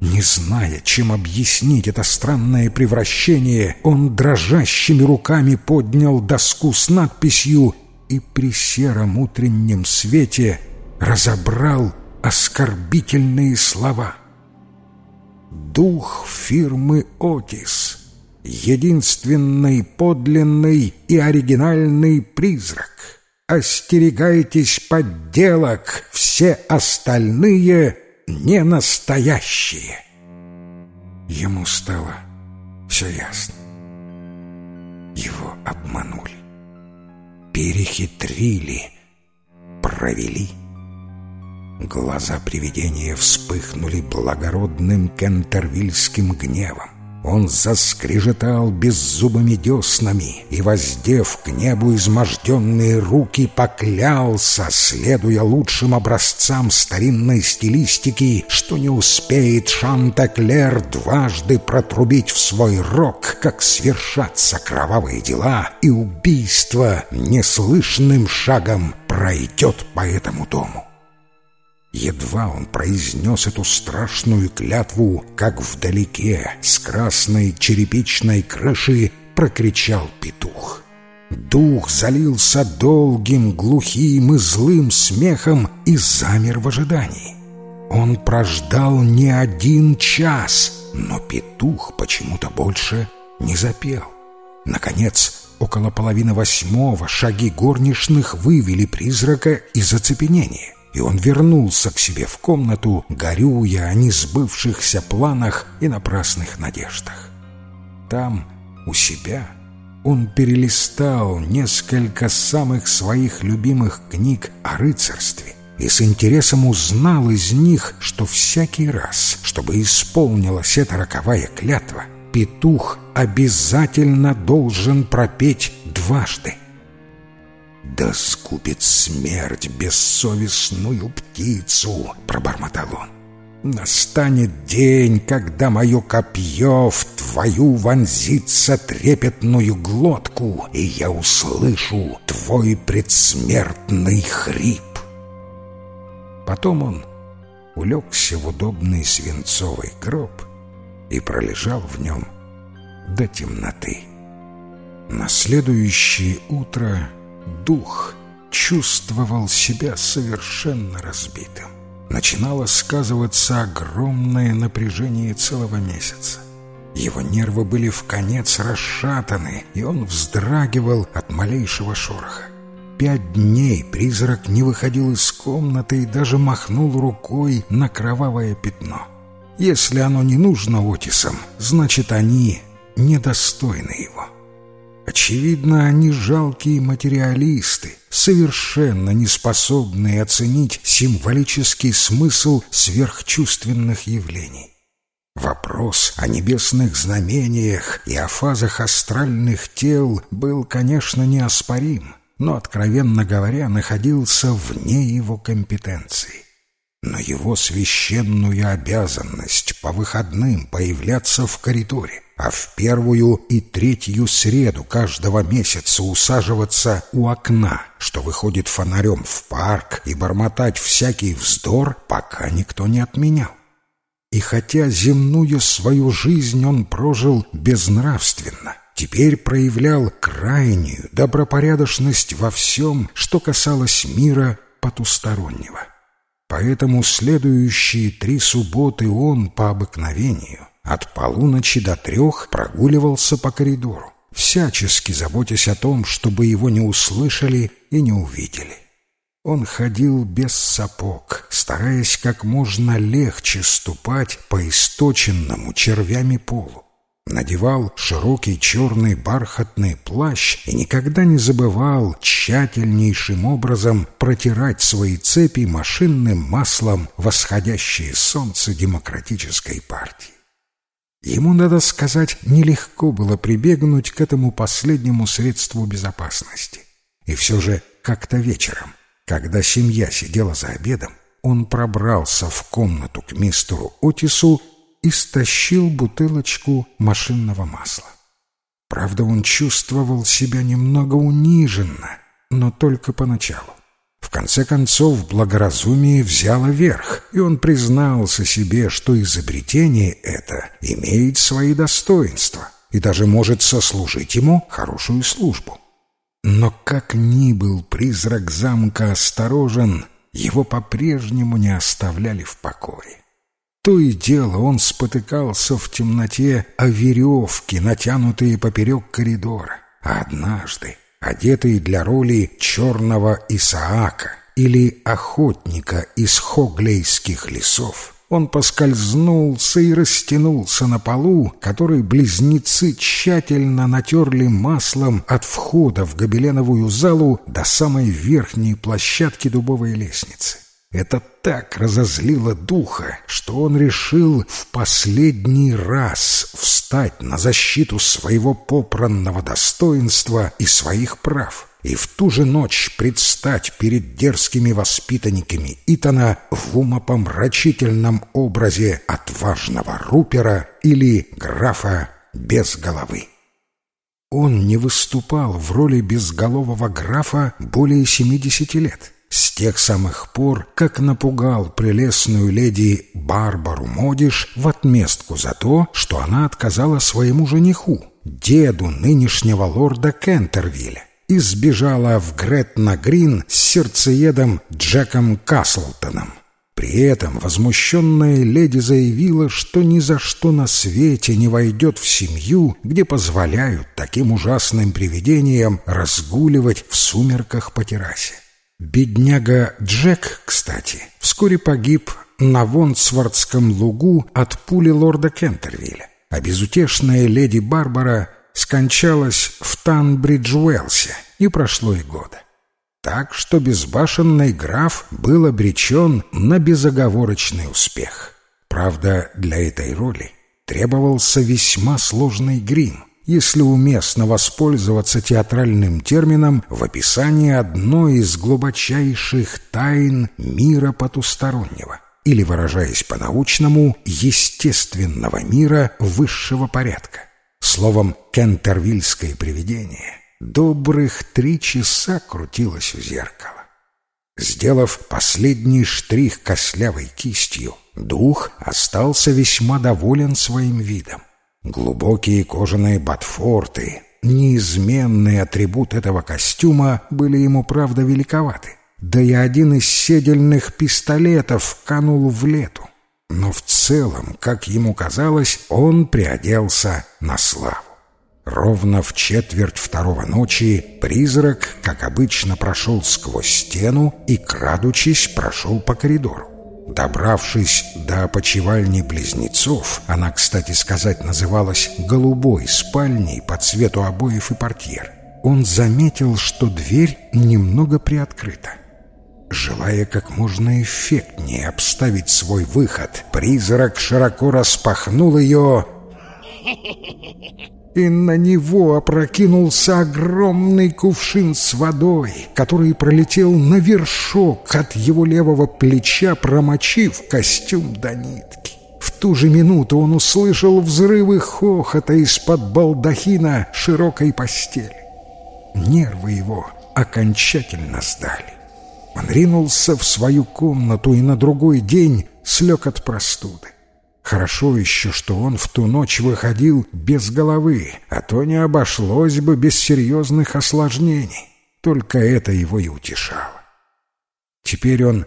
Не зная, чем объяснить это странное превращение, он дрожащими руками поднял доску с надписью и при сером утреннем свете разобрал оскорбительные слова. «Дух фирмы «Отис» — единственный подлинный и оригинальный призрак. Остерегайтесь подделок, все остальные — не настоящие. ему стало все ясно. Его обманули, перехитрили, провели. Глаза привидения вспыхнули благородным кентервильским гневом. Он заскрежетал беззубыми деснами и, воздев к небу изможденные руки, поклялся, следуя лучшим образцам старинной стилистики, что не успеет Шантеклер дважды протрубить в свой рог, как свершатся кровавые дела, и убийство неслышным шагом пройдет по этому дому. Едва он произнес эту страшную клятву, как вдалеке с красной черепичной крыши прокричал петух. Дух залился долгим, глухим и злым смехом и замер в ожидании. Он прождал не один час, но петух почему-то больше не запел. Наконец, около половины восьмого шаги горничных вывели призрака из оцепенения и он вернулся к себе в комнату, горюя о несбывшихся планах и напрасных надеждах. Там, у себя, он перелистал несколько самых своих любимых книг о рыцарстве и с интересом узнал из них, что всякий раз, чтобы исполнилась эта роковая клятва, петух обязательно должен пропеть дважды. «Да скупит смерть бессовестную птицу!» — пробормотал он. «Настанет день, когда мое копье в твою вонзится трепетную глотку, и я услышу твой предсмертный хрип!» Потом он улегся в удобный свинцовый гроб и пролежал в нем до темноты. На следующее утро дух чувствовал себя совершенно разбитым. Начинало сказываться огромное напряжение целого месяца. Его нервы были в конец расшатаны, и он вздрагивал от малейшего шороха. Пять дней призрак не выходил из комнаты и даже махнул рукой на кровавое пятно. Если оно не нужно Отисам, значит, они недостойны его. Очевидно, они жалкие материалисты, совершенно не способные оценить символический смысл сверхчувственных явлений. Вопрос о небесных знамениях и о фазах астральных тел был, конечно, неоспорим, но, откровенно говоря, находился вне его компетенции. Но его священную обязанность по выходным появляться в коридоре, а в первую и третью среду каждого месяца усаживаться у окна, что выходит фонарем в парк, и бормотать всякий вздор, пока никто не отменял. И хотя земную свою жизнь он прожил безнравственно, теперь проявлял крайнюю добропорядочность во всем, что касалось мира потустороннего. Поэтому следующие три субботы он по обыкновению от полуночи до трех прогуливался по коридору, всячески заботясь о том, чтобы его не услышали и не увидели. Он ходил без сапог, стараясь как можно легче ступать по источенному червями полу надевал широкий черный бархатный плащ и никогда не забывал тщательнейшим образом протирать свои цепи машинным маслом восходящее солнце демократической партии. Ему, надо сказать, нелегко было прибегнуть к этому последнему средству безопасности. И все же как-то вечером, когда семья сидела за обедом, он пробрался в комнату к мистеру Отису и стащил бутылочку машинного масла. Правда, он чувствовал себя немного униженно, но только поначалу. В конце концов, благоразумие взяло верх, и он признался себе, что изобретение это имеет свои достоинства и даже может сослужить ему хорошую службу. Но как ни был призрак замка осторожен, его по-прежнему не оставляли в покое. То и дело он спотыкался в темноте о веревки, натянутые поперек коридора. А однажды, одетый для роли черного Исаака или охотника из хоглейских лесов, Он поскользнулся и растянулся на полу, который близнецы тщательно натерли маслом от входа в гобеленовую залу до самой верхней площадки дубовой лестницы. Это так разозлило духа, что он решил в последний раз встать на защиту своего попранного достоинства и своих прав и в ту же ночь предстать перед дерзкими воспитанниками Итана в умопомрачительном образе отважного рупера или графа без головы. Он не выступал в роли безголового графа более семидесяти лет, с тех самых пор, как напугал прелестную леди Барбару Модиш в отместку за то, что она отказала своему жениху, деду нынешнего лорда Кентервилля и сбежала в Гретна-Грин с сердцеедом Джеком Каслтоном. При этом возмущенная леди заявила, что ни за что на свете не войдет в семью, где позволяют таким ужасным привидениям разгуливать в сумерках по террасе. Бедняга Джек, кстати, вскоре погиб на Вонсвардском лугу от пули лорда Кентервилля, а безутешная леди Барбара скончалась в Танбридж-Уэлсе, и прошло и года. Так что безбашенный граф был обречен на безоговорочный успех. Правда, для этой роли требовался весьма сложный грим, если уместно воспользоваться театральным термином в описании одной из глубочайших тайн мира потустороннего, или, выражаясь по-научному, естественного мира высшего порядка. Словом, кентервильское привидение добрых три часа крутилось у зеркала. Сделав последний штрих кослявой кистью, дух остался весьма доволен своим видом. Глубокие кожаные ботфорты, неизменный атрибут этого костюма, были ему, правда, великоваты. Да и один из седельных пистолетов канул в лету. Но в целом, как ему казалось, он приоделся на славу. Ровно в четверть второго ночи призрак, как обычно, прошел сквозь стену и, крадучись, прошел по коридору. Добравшись до опочивальни близнецов, она, кстати сказать, называлась «голубой спальней» по цвету обоев и портьер, он заметил, что дверь немного приоткрыта. Желая как можно эффектнее обставить свой выход, призрак широко распахнул ее, и на него опрокинулся огромный кувшин с водой, который пролетел на вершок от его левого плеча, промочив костюм до нитки. В ту же минуту он услышал взрывы хохота из-под балдахина широкой постели. Нервы его окончательно сдали. Он ринулся в свою комнату и на другой день слег от простуды. Хорошо еще, что он в ту ночь выходил без головы, а то не обошлось бы без серьезных осложнений. Только это его и утешало. Теперь он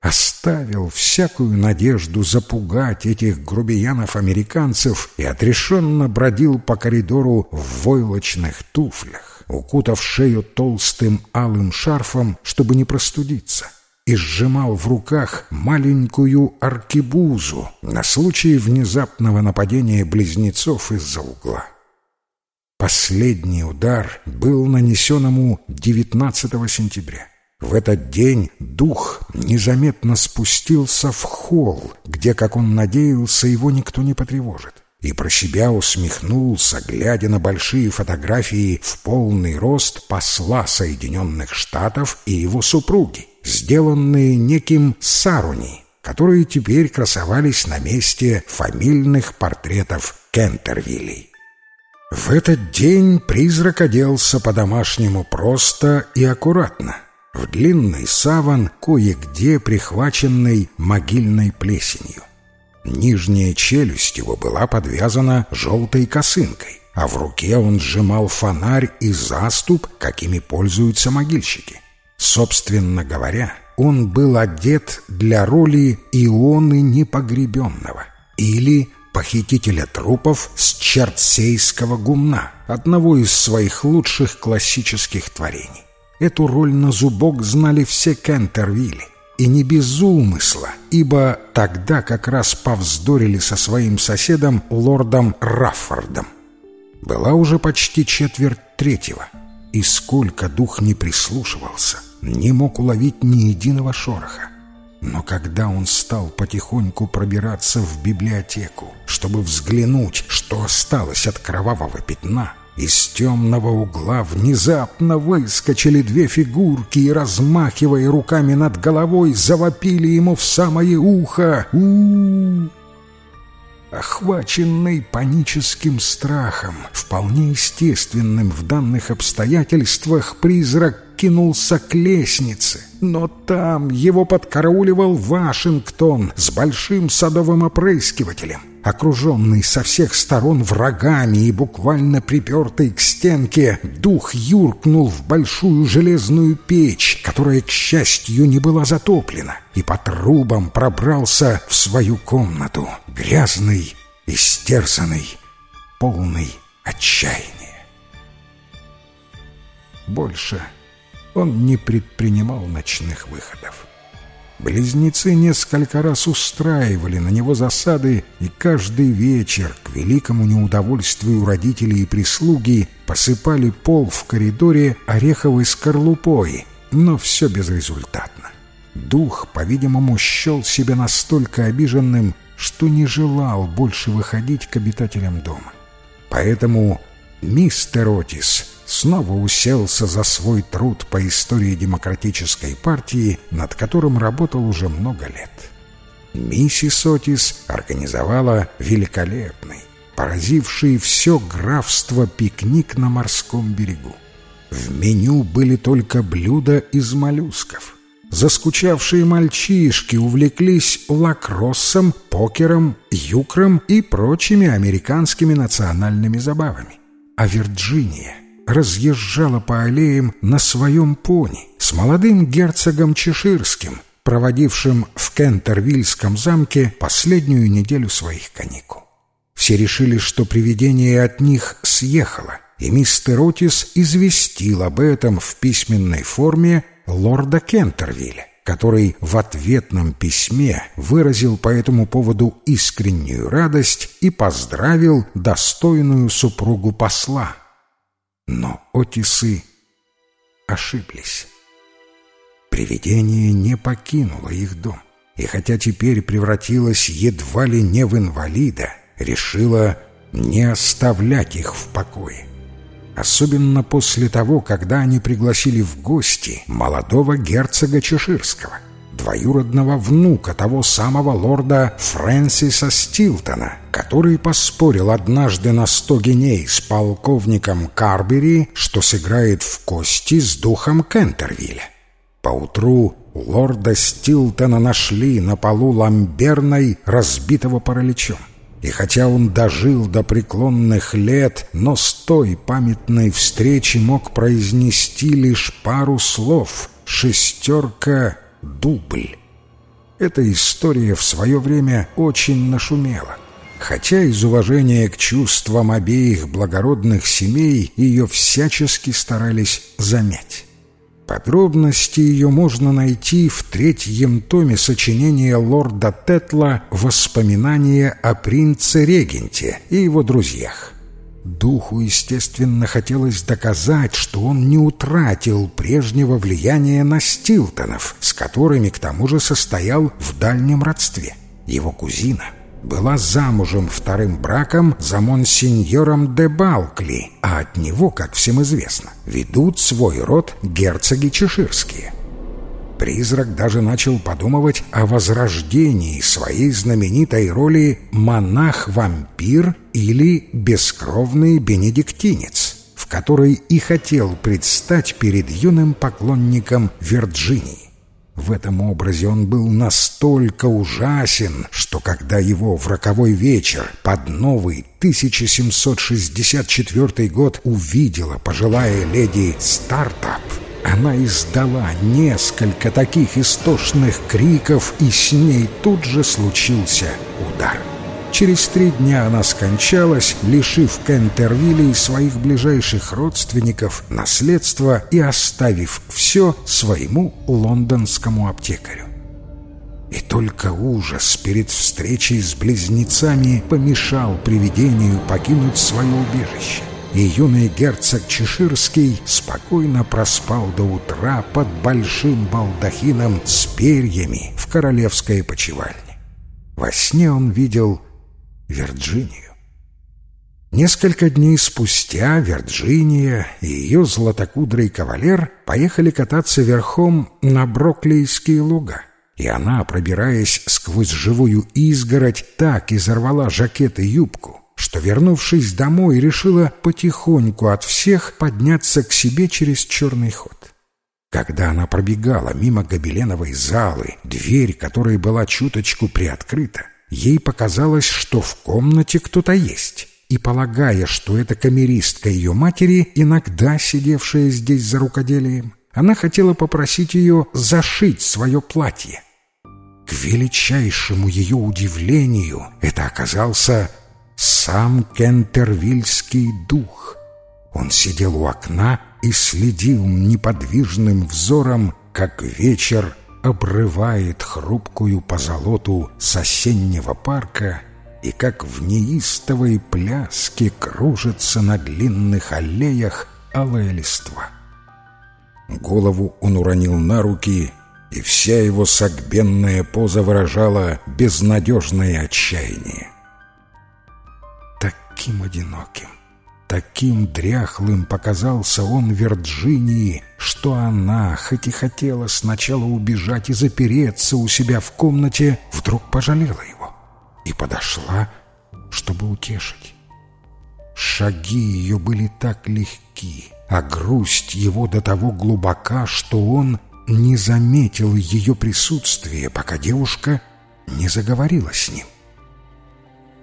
оставил всякую надежду запугать этих грубиянов-американцев и отрешенно бродил по коридору в войлочных туфлях укутав шею толстым алым шарфом, чтобы не простудиться, и сжимал в руках маленькую аркебузу на случай внезапного нападения близнецов из-за угла. Последний удар был нанесен ему 19 сентября. В этот день дух незаметно спустился в холл, где, как он надеялся, его никто не потревожит и про себя усмехнулся, глядя на большие фотографии в полный рост посла Соединенных Штатов и его супруги, сделанные неким Саруни, которые теперь красовались на месте фамильных портретов Кентервиллей. В этот день призрак оделся по-домашнему просто и аккуратно, в длинный саван, кое-где прихваченный могильной плесенью. Нижняя челюсть его была подвязана желтой косынкой, а в руке он сжимал фонарь и заступ, какими пользуются могильщики. Собственно говоря, он был одет для роли Ионы Непогребенного или похитителя трупов с Чертсейского гумна, одного из своих лучших классических творений. Эту роль на зубок знали все Кентервилли, И не без умысла, ибо тогда как раз повздорили со своим соседом лордом Раффордом. Была уже почти четверть третьего, и сколько дух не прислушивался, не мог уловить ни единого шороха. Но когда он стал потихоньку пробираться в библиотеку, чтобы взглянуть, что осталось от кровавого пятна, из темного угла внезапно выскочили две фигурки и, размахивая руками над головой, завопили ему в самое ухо. у, Охваченный паническим страхом, вполне естественным в данных обстоятельствах, призрак кинулся к лестнице. Но там его подкарауливал Вашингтон с большим садовым опрыскивателем. Окруженный со всех сторон врагами и буквально припертый к стенке, дух юркнул в большую железную печь, которая, к счастью, не была затоплена, и по трубам пробрался в свою комнату, грязный, истерзанный, полный отчаяния. Больше он не предпринимал ночных выходов. Близнецы несколько раз устраивали на него засады, и каждый вечер, к великому неудовольствию родителей и прислуги, посыпали пол в коридоре ореховой скорлупой, но все безрезультатно. Дух, по-видимому, счел себя настолько обиженным, что не желал больше выходить к обитателям дома. Поэтому мистер Отис снова уселся за свой труд по истории демократической партии, над которым работал уже много лет. Миссис Отис организовала великолепный, поразивший все графство пикник на морском берегу. В меню были только блюда из моллюсков. Заскучавшие мальчишки увлеклись лакроссом, покером, юкром и прочими американскими национальными забавами. А Вирджиния разъезжала по аллеям на своем пони с молодым герцогом Чеширским, проводившим в Кентервильском замке последнюю неделю своих каникул. Все решили, что привидение от них съехало, и мистер Отис известил об этом в письменной форме лорда Кентервилля, который в ответном письме выразил по этому поводу искреннюю радость и поздравил достойную супругу посла, но Отисы ошиблись. Привидение не покинуло их дом, и хотя теперь превратилось едва ли не в инвалида, решило не оставлять их в покое. Особенно после того, когда они пригласили в гости молодого герцога Чеширского — двоюродного внука того самого лорда Фрэнсиса Стилтона, который поспорил однажды на сто геней с полковником Карбери, что сыграет в кости с духом Кентервилля. Поутру лорда Стилтона нашли на полу ламберной, разбитого параличом. И хотя он дожил до преклонных лет, но с той памятной встречи мог произнести лишь пару слов «шестерка дубль. Эта история в свое время очень нашумела. Хотя из уважения к чувствам обеих благородных семей ее всячески старались замять. Подробности ее можно найти в третьем томе сочинения лорда Тетла «Воспоминания о принце-регенте» и его друзьях. Духу, естественно, хотелось доказать, что он не утратил прежнего влияния на Стилтонов, с которыми, к тому же, состоял в дальнем родстве. Его кузина была замужем вторым браком за монсеньором де Балкли, а от него, как всем известно, ведут свой род герцоги чеширские. Призрак даже начал подумывать о возрождении своей знаменитой роли монах-вампир или бескровный бенедиктинец, в которой и хотел предстать перед юным поклонником Вирджинии. В этом образе он был настолько ужасен, что когда его в роковой вечер под новый 1764 год увидела пожилая леди Стартап, она издала несколько таких истошных криков, и с ней тут же случился удар. Через три дня она скончалась, лишив Кентервилли и своих ближайших родственников наследства и оставив все своему лондонскому аптекарю. И только ужас перед встречей с близнецами помешал привидению покинуть свое убежище. И юный герцог Чеширский спокойно проспал до утра под большим балдахином с перьями в королевской почевальне. Во сне он видел Вирджинию. Несколько дней спустя Вирджиния и ее златокудрый кавалер поехали кататься верхом на Броклейские луга. И она, пробираясь сквозь живую изгородь, так изорвала жакет и юбку, что, вернувшись домой, решила потихоньку от всех подняться к себе через черный ход. Когда она пробегала мимо гобеленовой залы, дверь которой была чуточку приоткрыта, ей показалось, что в комнате кто-то есть. И, полагая, что это камеристка ее матери, иногда сидевшая здесь за рукоделием, она хотела попросить ее зашить свое платье. К величайшему ее удивлению это оказался сам кентервильский дух. Он сидел у окна и следил неподвижным взором, как вечер обрывает хрупкую позолоту с осеннего парка и как в неистовой пляске кружится на длинных аллеях алая листва. Голову он уронил на руки, и вся его согбенная поза выражала безнадежное отчаяние. Таким одиноким, таким дряхлым показался он Вирджинии, что она, хоть и хотела сначала убежать и запереться у себя в комнате, вдруг пожалела его и подошла, чтобы утешить. Шаги ее были так легки, а грусть его до того глубока, что он не заметил ее присутствия, пока девушка не заговорила с ним.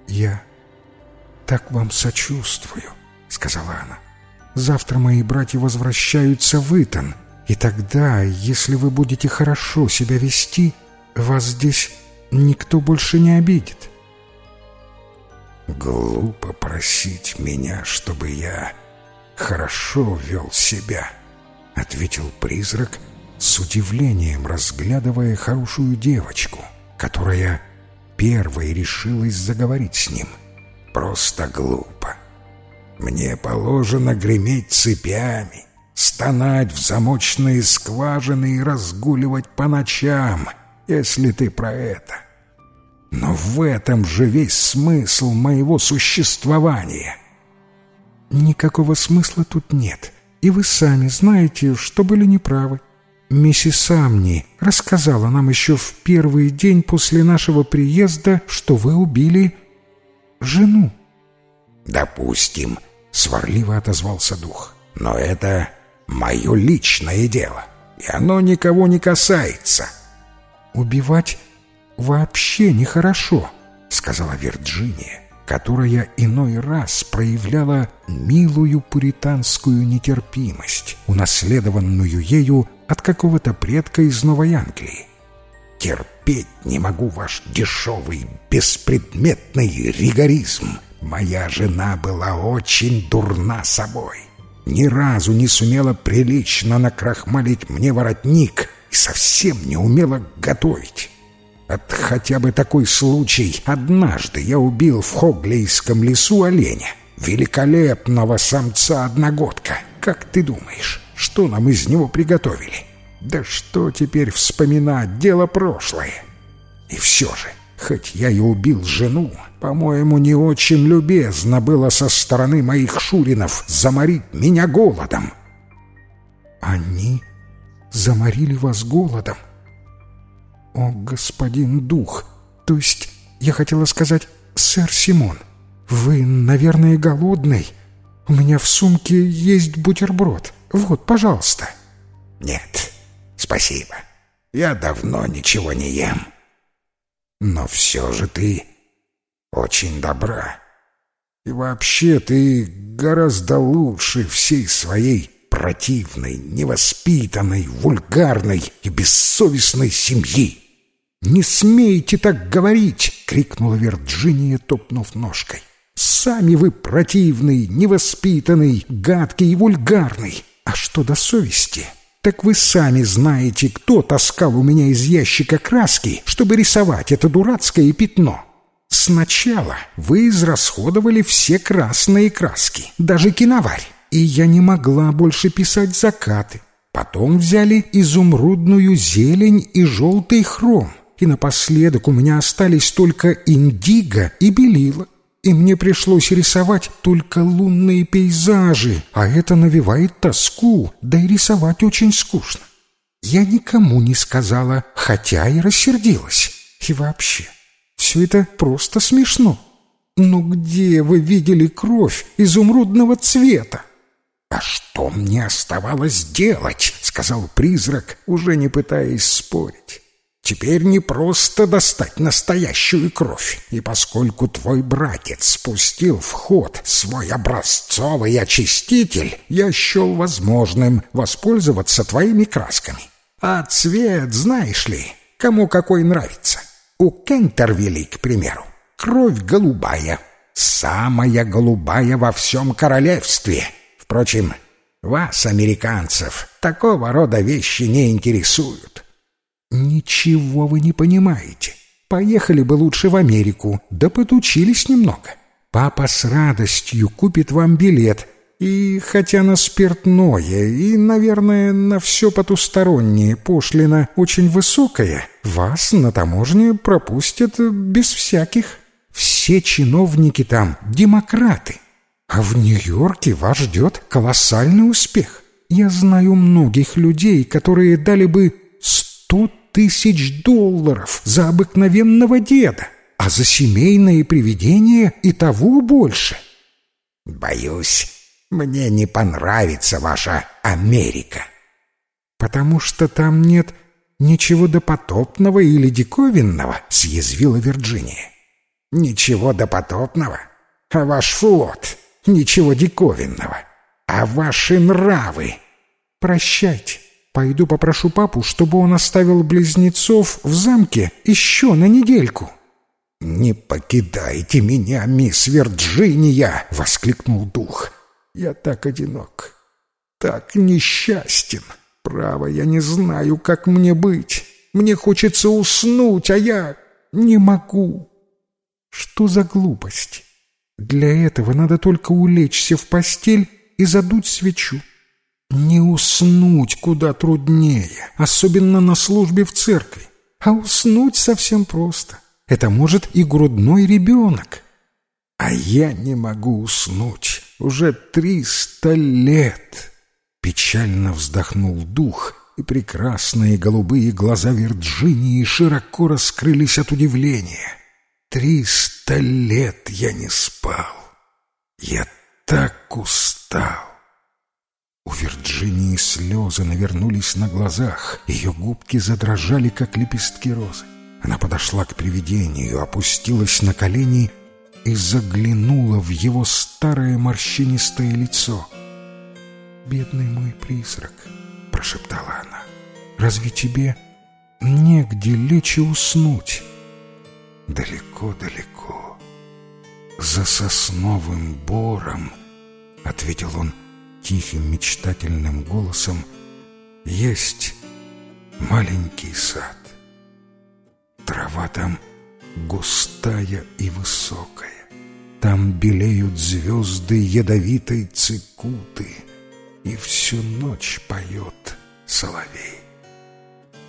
«Я так вам сочувствую», — сказала она. «Завтра мои братья возвращаются в Итан, и тогда, если вы будете хорошо себя вести, вас здесь никто больше не обидит». «Глупо просить меня, чтобы я хорошо вел себя», — ответил призрак, с удивлением разглядывая хорошую девочку, которая первой решилась заговорить с ним. «Просто глупо. Мне положено греметь цепями, стонать в замочные скважины и разгуливать по ночам, если ты про это». Но в этом же весь смысл моего существования. Никакого смысла тут нет, и вы сами знаете, что были неправы. Миссис Амни рассказала нам еще в первый день после нашего приезда, что вы убили жену. «Допустим», — сварливо отозвался дух, — «но это мое личное дело, и оно никого не касается». «Убивать вообще нехорошо», — сказала Вирджиния, которая иной раз проявляла милую пуританскую нетерпимость, унаследованную ею от какого-то предка из Новой Англии. «Терпеть не могу ваш дешевый, беспредметный ригоризм. Моя жена была очень дурна собой. Ни разу не сумела прилично накрахмалить мне воротник и совсем не умела готовить. От хотя бы такой случай однажды я убил в Хоглейском лесу оленя, великолепного самца-одногодка. Как ты думаешь, что нам из него приготовили? Да что теперь вспоминать, дело прошлое. И все же, хоть я и убил жену, по-моему, не очень любезно было со стороны моих шуринов заморить меня голодом. Они заморили вас голодом? «О, господин дух! То есть, я хотела сказать, сэр Симон, вы, наверное, голодный? У меня в сумке есть бутерброд. Вот, пожалуйста». «Нет, спасибо. Я давно ничего не ем. Но все же ты очень добра. И вообще ты гораздо лучше всей своей противной, невоспитанной, вульгарной и бессовестной семьи. «Не смейте так говорить!» — крикнула Вирджиния, топнув ножкой. «Сами вы противный, невоспитанный, гадкий и вульгарный. А что до совести? Так вы сами знаете, кто таскал у меня из ящика краски, чтобы рисовать это дурацкое пятно. Сначала вы израсходовали все красные краски, даже киноварь, и я не могла больше писать закаты. Потом взяли изумрудную зелень и желтый хром, и напоследок у меня остались только индиго и белила и мне пришлось рисовать только лунные пейзажи, а это навевает тоску, да и рисовать очень скучно. Я никому не сказала, хотя и рассердилась. И вообще, все это просто смешно. Но где вы видели кровь изумрудного цвета? «А что мне оставалось делать?» — сказал призрак, уже не пытаясь спорить. Теперь не просто достать настоящую кровь, и поскольку твой братец спустил в ход свой образцовый очиститель, я счел возможным воспользоваться твоими красками. А цвет, знаешь ли, кому какой нравится. У Кентервилли, к примеру, кровь голубая, самая голубая во всем королевстве. Впрочем, вас, американцев, такого рода вещи не интересуют. «Ничего вы не понимаете. Поехали бы лучше в Америку, да потучились немного. Папа с радостью купит вам билет, и хотя на спиртное, и, наверное, на все потустороннее пошлина очень высокая, вас на таможне пропустят без всяких. Все чиновники там демократы, а в Нью-Йорке вас ждет колоссальный успех. Я знаю многих людей, которые дали бы сто тысяч долларов за обыкновенного деда, а за семейное привидение и того больше. Боюсь, мне не понравится ваша Америка. Потому что там нет ничего допотопного или диковинного, съязвила Вирджиния. Ничего допотопного? А ваш флот? Ничего диковинного. А ваши нравы? Прощайте. Пойду попрошу папу, чтобы он оставил близнецов в замке еще на недельку». «Не покидайте меня, мисс Вирджиния!» — воскликнул дух. «Я так одинок, так несчастен. Право, я не знаю, как мне быть. Мне хочется уснуть, а я не могу». «Что за глупость? Для этого надо только улечься в постель и задуть свечу. Не уснуть куда труднее, особенно на службе в церкви. А уснуть совсем просто. Это может и грудной ребенок. А я не могу уснуть уже триста лет. Печально вздохнул дух, и прекрасные голубые глаза Вирджинии широко раскрылись от удивления. Триста лет я не спал. Я так устал. У Вирджинии слезы навернулись на глазах, ее губки задрожали, как лепестки розы. Она подошла к привидению, опустилась на колени и заглянула в его старое морщинистое лицо. «Бедный мой призрак», — прошептала она, — «разве тебе негде лечь и уснуть?» «Далеко-далеко, за сосновым бором», — ответил он, — тихим мечтательным голосом «Есть маленький сад. Трава там густая и высокая. Там белеют звезды ядовитой цикуты, и всю ночь поет соловей.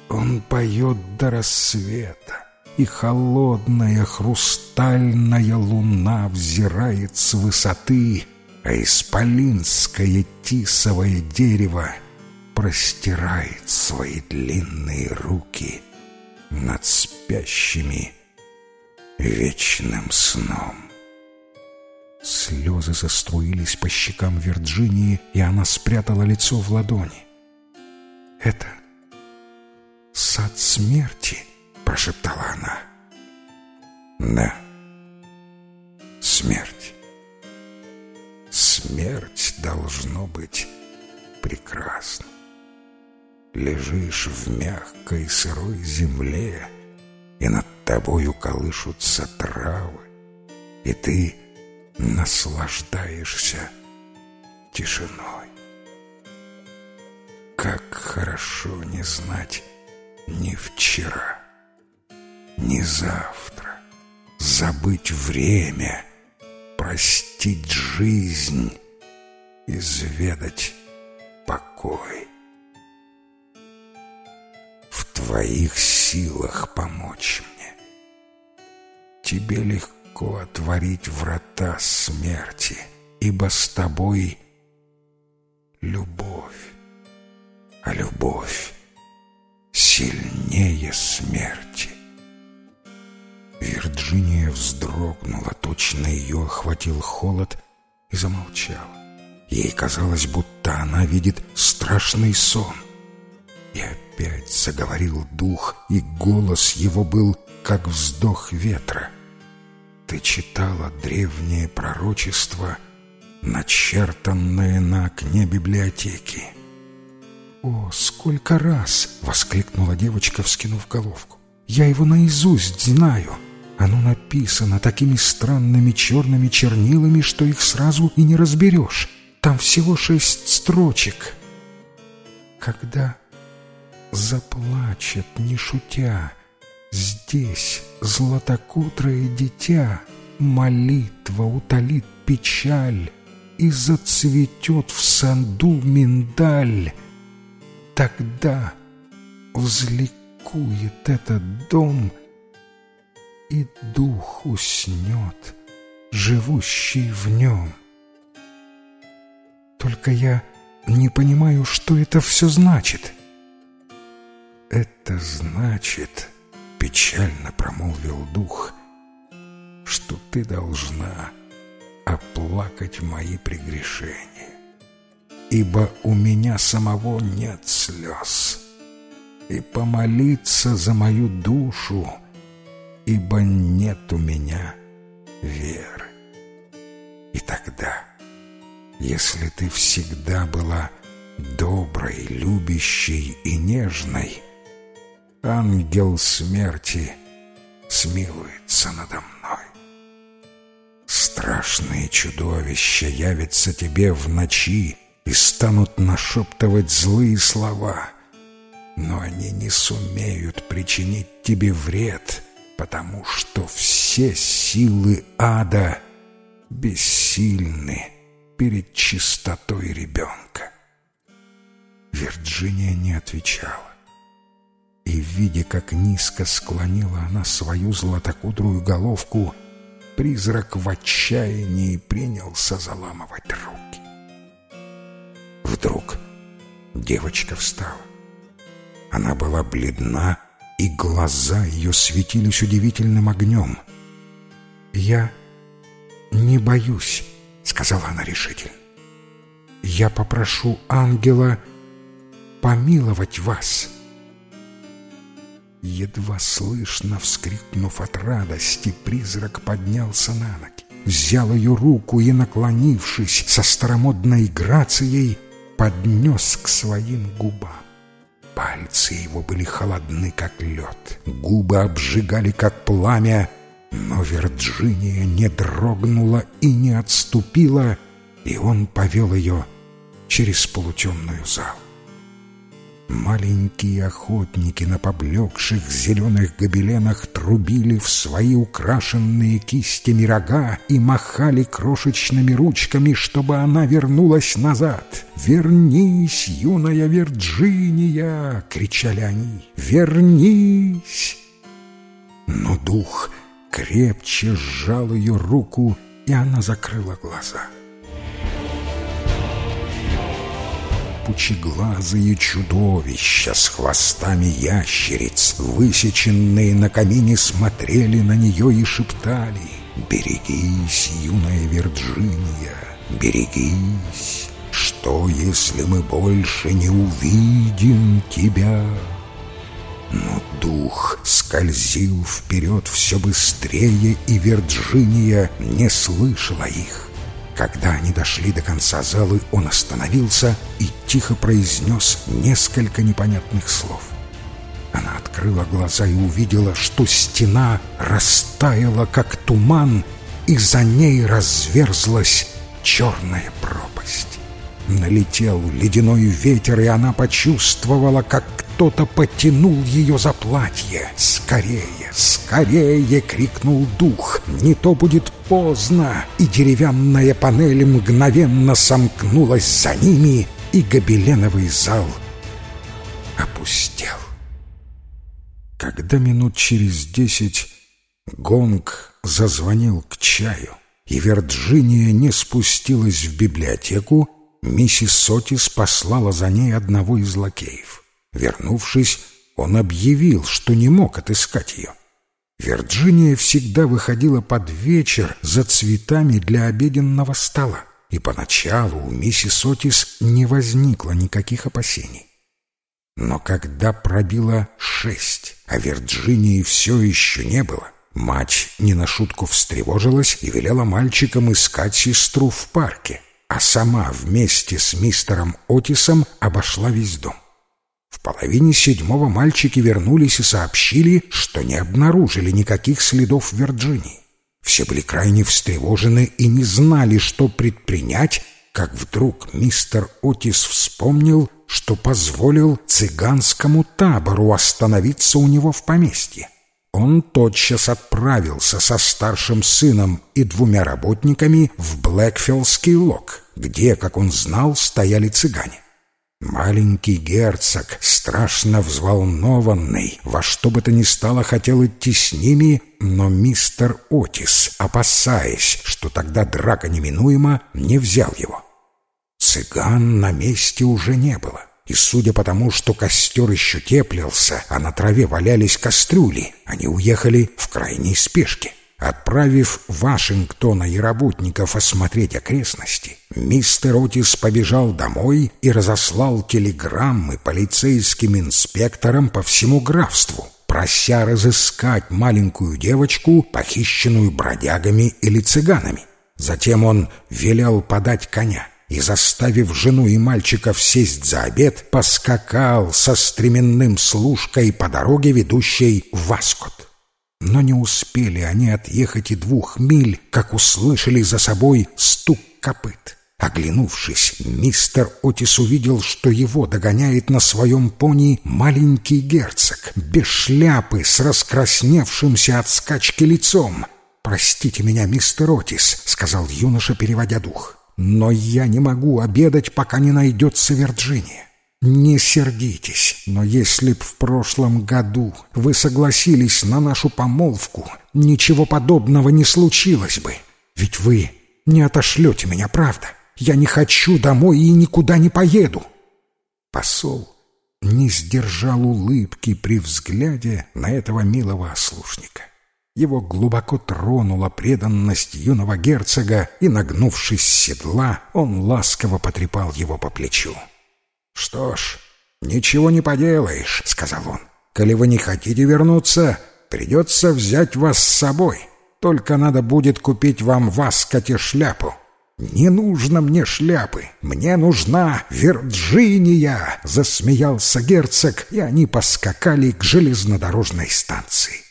Он поет до рассвета, и холодная хрустальная луна взирает с высоты а исполинское тисовое дерево простирает свои длинные руки над спящими вечным сном. Слезы заструились по щекам Вирджинии, и она спрятала лицо в ладони. «Это сад смерти», — прошептала она. «Да, смерть». Смерть должно быть прекрасна. Лежишь в мягкой сырой земле, и над тобою колышутся травы, и ты наслаждаешься тишиной. Как хорошо не знать ни вчера, ни завтра, забыть время, простить жизнь, изведать покой. В твоих силах помочь мне. Тебе легко отворить врата смерти, ибо с тобой любовь, а любовь сильнее смерти. Вирджиния вздрогнула, точно ее охватил холод и замолчала. Ей казалось, будто она видит страшный сон. И опять заговорил дух, и голос его был, как вздох ветра. Ты читала древнее пророчество, начертанное на окне библиотеки. «О, сколько раз!» — воскликнула девочка, вскинув головку. «Я его наизусть знаю!» Оно написано такими странными черными чернилами, что их сразу и не разберешь. Там всего шесть строчек. Когда заплачет, не шутя, Здесь златокудрое дитя, Молитва утолит печаль, И зацветет в санду миндаль. Тогда взликует этот дом, И дух уснет, живущий в нем. Только я не понимаю, что это все значит. Это значит, печально промолвил дух, что ты должна оплакать мои прегрешения. Ибо у меня самого нет слез. И помолиться за мою душу, ибо нет у меня веры. И тогда если ты всегда была доброй, любящей и нежной, ангел смерти смилуется надо мной. Страшные чудовища явятся тебе в ночи и станут нашептывать злые слова, но они не сумеют причинить тебе вред, потому что все силы ада бессильны перед чистотой ребенка. Вирджиния не отвечала. И, видя, как низко склонила она свою златокудрую головку, призрак в отчаянии принялся заламывать руки. Вдруг девочка встала. Она была бледна, и глаза ее светились удивительным огнем. «Я не боюсь», — сказала она решительно. «Я попрошу ангела помиловать вас». Едва слышно вскрикнув от радости, призрак поднялся на ноги, взял ее руку и, наклонившись со старомодной грацией, поднес к своим губам. Пальцы его были холодны, как лед, губы обжигали, как пламя, но Вирджиния не дрогнула и не отступила, и он повел ее через полутемную залу. Маленькие охотники на поблекших зеленых гобеленах трубили в свои украшенные кистями рога и махали крошечными ручками, чтобы она вернулась назад. «Вернись, юная Вирджиния!» — кричали они. «Вернись!» Но дух крепче сжал ее руку, и она закрыла глаза. Пучеглазые чудовища с хвостами ящериц, высеченные на камине, смотрели на нее и шептали «Берегись, юная Вирджиния, берегись! Что, если мы больше не увидим тебя?» Но дух скользил вперед все быстрее, и Вирджиния не слышала их. Когда они дошли до конца залы, он остановился и тихо произнес несколько непонятных слов. Она открыла глаза и увидела, что стена растаяла, как туман, и за ней разверзлась черная пропасть. Налетел ледяной ветер, и она почувствовала, как кто-то потянул ее за платье. «Скорее, скорее!» — крикнул дух. «Не то будет поздно!» И деревянная панель мгновенно сомкнулась за ними, и гобеленовый зал опустел. Когда минут через десять гонг зазвонил к чаю, и Вирджиния не спустилась в библиотеку, миссис Сотис послала за ней одного из лакеев. Вернувшись, он объявил, что не мог отыскать ее. Вирджиния всегда выходила под вечер за цветами для обеденного стола, и поначалу у миссис Отис не возникло никаких опасений. Но когда пробило шесть, а Вирджинии все еще не было, мать не на шутку встревожилась и велела мальчикам искать сестру в парке, а сама вместе с мистером Отисом обошла весь дом. В половине седьмого мальчики вернулись и сообщили, что не обнаружили никаких следов Вирджинии. Все были крайне встревожены и не знали, что предпринять, как вдруг мистер Отис вспомнил, что позволил цыганскому табору остановиться у него в поместье. Он тотчас отправился со старшим сыном и двумя работниками в Блэкфиллский лог, где, как он знал, стояли цыгане. Маленький герцог, страшно взволнованный, во что бы то ни стало хотел идти с ними, но мистер Отис, опасаясь, что тогда драка неминуема, не взял его. Цыган на месте уже не было. И судя по тому, что костер еще теплился, а на траве валялись кастрюли, они уехали в крайней спешке. Отправив Вашингтона и работников осмотреть окрестности, мистер Отис побежал домой и разослал телеграммы полицейским инспекторам по всему графству, прося разыскать маленькую девочку, похищенную бродягами или цыганами. Затем он велел подать коня и, заставив жену и мальчиков сесть за обед, поскакал со стременным служкой по дороге, ведущей в Аскот. Но не успели они отъехать и двух миль, как услышали за собой стук копыт. Оглянувшись, мистер Отис увидел, что его догоняет на своем пони маленький герцог, без шляпы, с раскрасневшимся от скачки лицом. «Простите меня, мистер Отис», — сказал юноша, переводя дух. Но я не могу обедать, пока не найдется Вирджиния. Не сердитесь, но если б в прошлом году вы согласились на нашу помолвку, ничего подобного не случилось бы. Ведь вы не отошлете меня, правда? Я не хочу домой и никуда не поеду. Посол не сдержал улыбки при взгляде на этого милого ослушника. Его глубоко тронула преданность юного герцога, и, нагнувшись с седла, он ласково потрепал его по плечу. «Что ж, ничего не поделаешь», — сказал он. «Коли вы не хотите вернуться, придется взять вас с собой. Только надо будет купить вам в шляпу». «Не нужно мне шляпы, мне нужна Вирджиния!» — засмеялся герцог, и они поскакали к железнодорожной станции.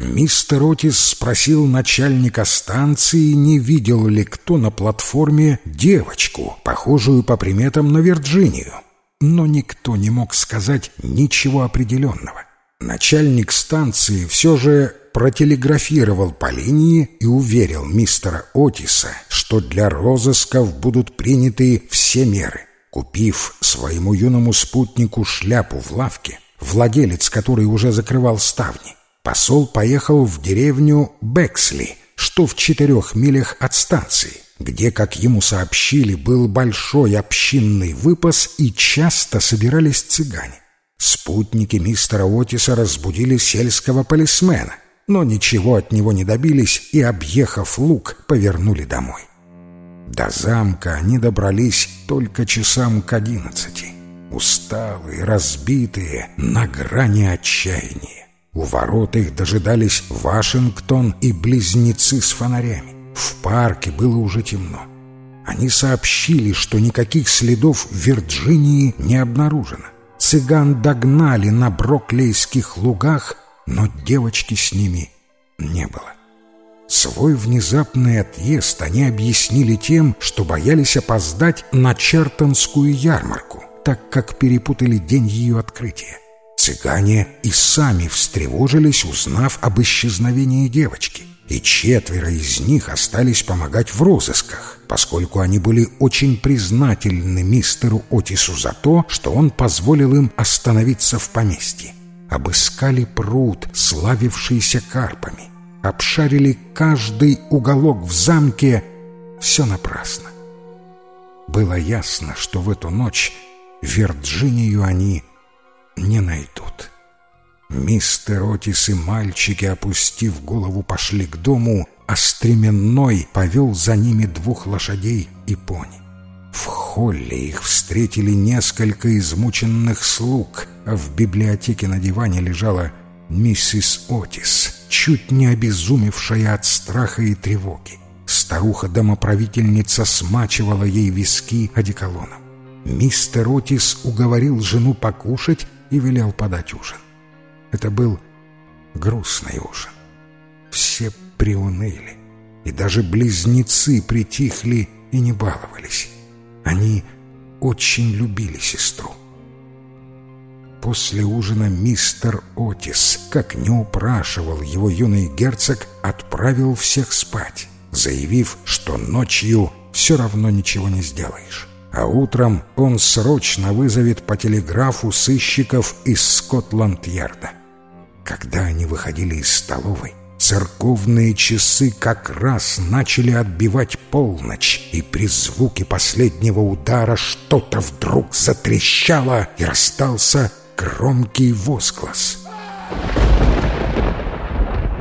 Мистер Отис спросил начальника станции, не видел ли кто на платформе девочку, похожую по приметам на Вирджинию. Но никто не мог сказать ничего определенного. Начальник станции все же протелеграфировал по линии и уверил мистера Отиса, что для розысков будут приняты все меры. Купив своему юному спутнику шляпу в лавке, владелец который уже закрывал ставни, посол поехал в деревню Бексли, что в четырех милях от станции, где, как ему сообщили, был большой общинный выпас и часто собирались цыгане. Спутники мистера Отиса разбудили сельского полисмена, но ничего от него не добились и, объехав луг, повернули домой. До замка они добрались только часам к одиннадцати, усталые, разбитые, на грани отчаяния. У ворот их дожидались Вашингтон и близнецы с фонарями. В парке было уже темно. Они сообщили, что никаких следов в Вирджинии не обнаружено. Цыган догнали на броклейских лугах, но девочки с ними не было. Свой внезапный отъезд они объяснили тем, что боялись опоздать на Чертонскую ярмарку, так как перепутали день ее открытия. Цыгане и сами встревожились, узнав об исчезновении девочки, и четверо из них остались помогать в розысках, поскольку они были очень признательны мистеру Отису за то, что он позволил им остановиться в поместье. Обыскали пруд, славившийся карпами, обшарили каждый уголок в замке, все напрасно. Было ясно, что в эту ночь Вирджинию они не найдут. Мистер Отис и мальчики, опустив голову, пошли к дому, а стременной повел за ними двух лошадей и пони. В холле их встретили несколько измученных слуг, а в библиотеке на диване лежала миссис Отис, чуть не обезумевшая от страха и тревоги. Старуха-домоправительница смачивала ей виски одеколоном. Мистер Отис уговорил жену покушать и велел подать ужин. Это был грустный ужин. Все приуныли, и даже близнецы притихли и не баловались. Они очень любили сестру. После ужина мистер Отис, как не упрашивал его юный герцог, отправил всех спать, заявив, что ночью все равно ничего не сделаешь а утром он срочно вызовет по телеграфу сыщиков из Скотланд-Ярда. Когда они выходили из столовой, церковные часы как раз начали отбивать полночь, и при звуке последнего удара что-то вдруг затрещало, и расстался громкий возглас.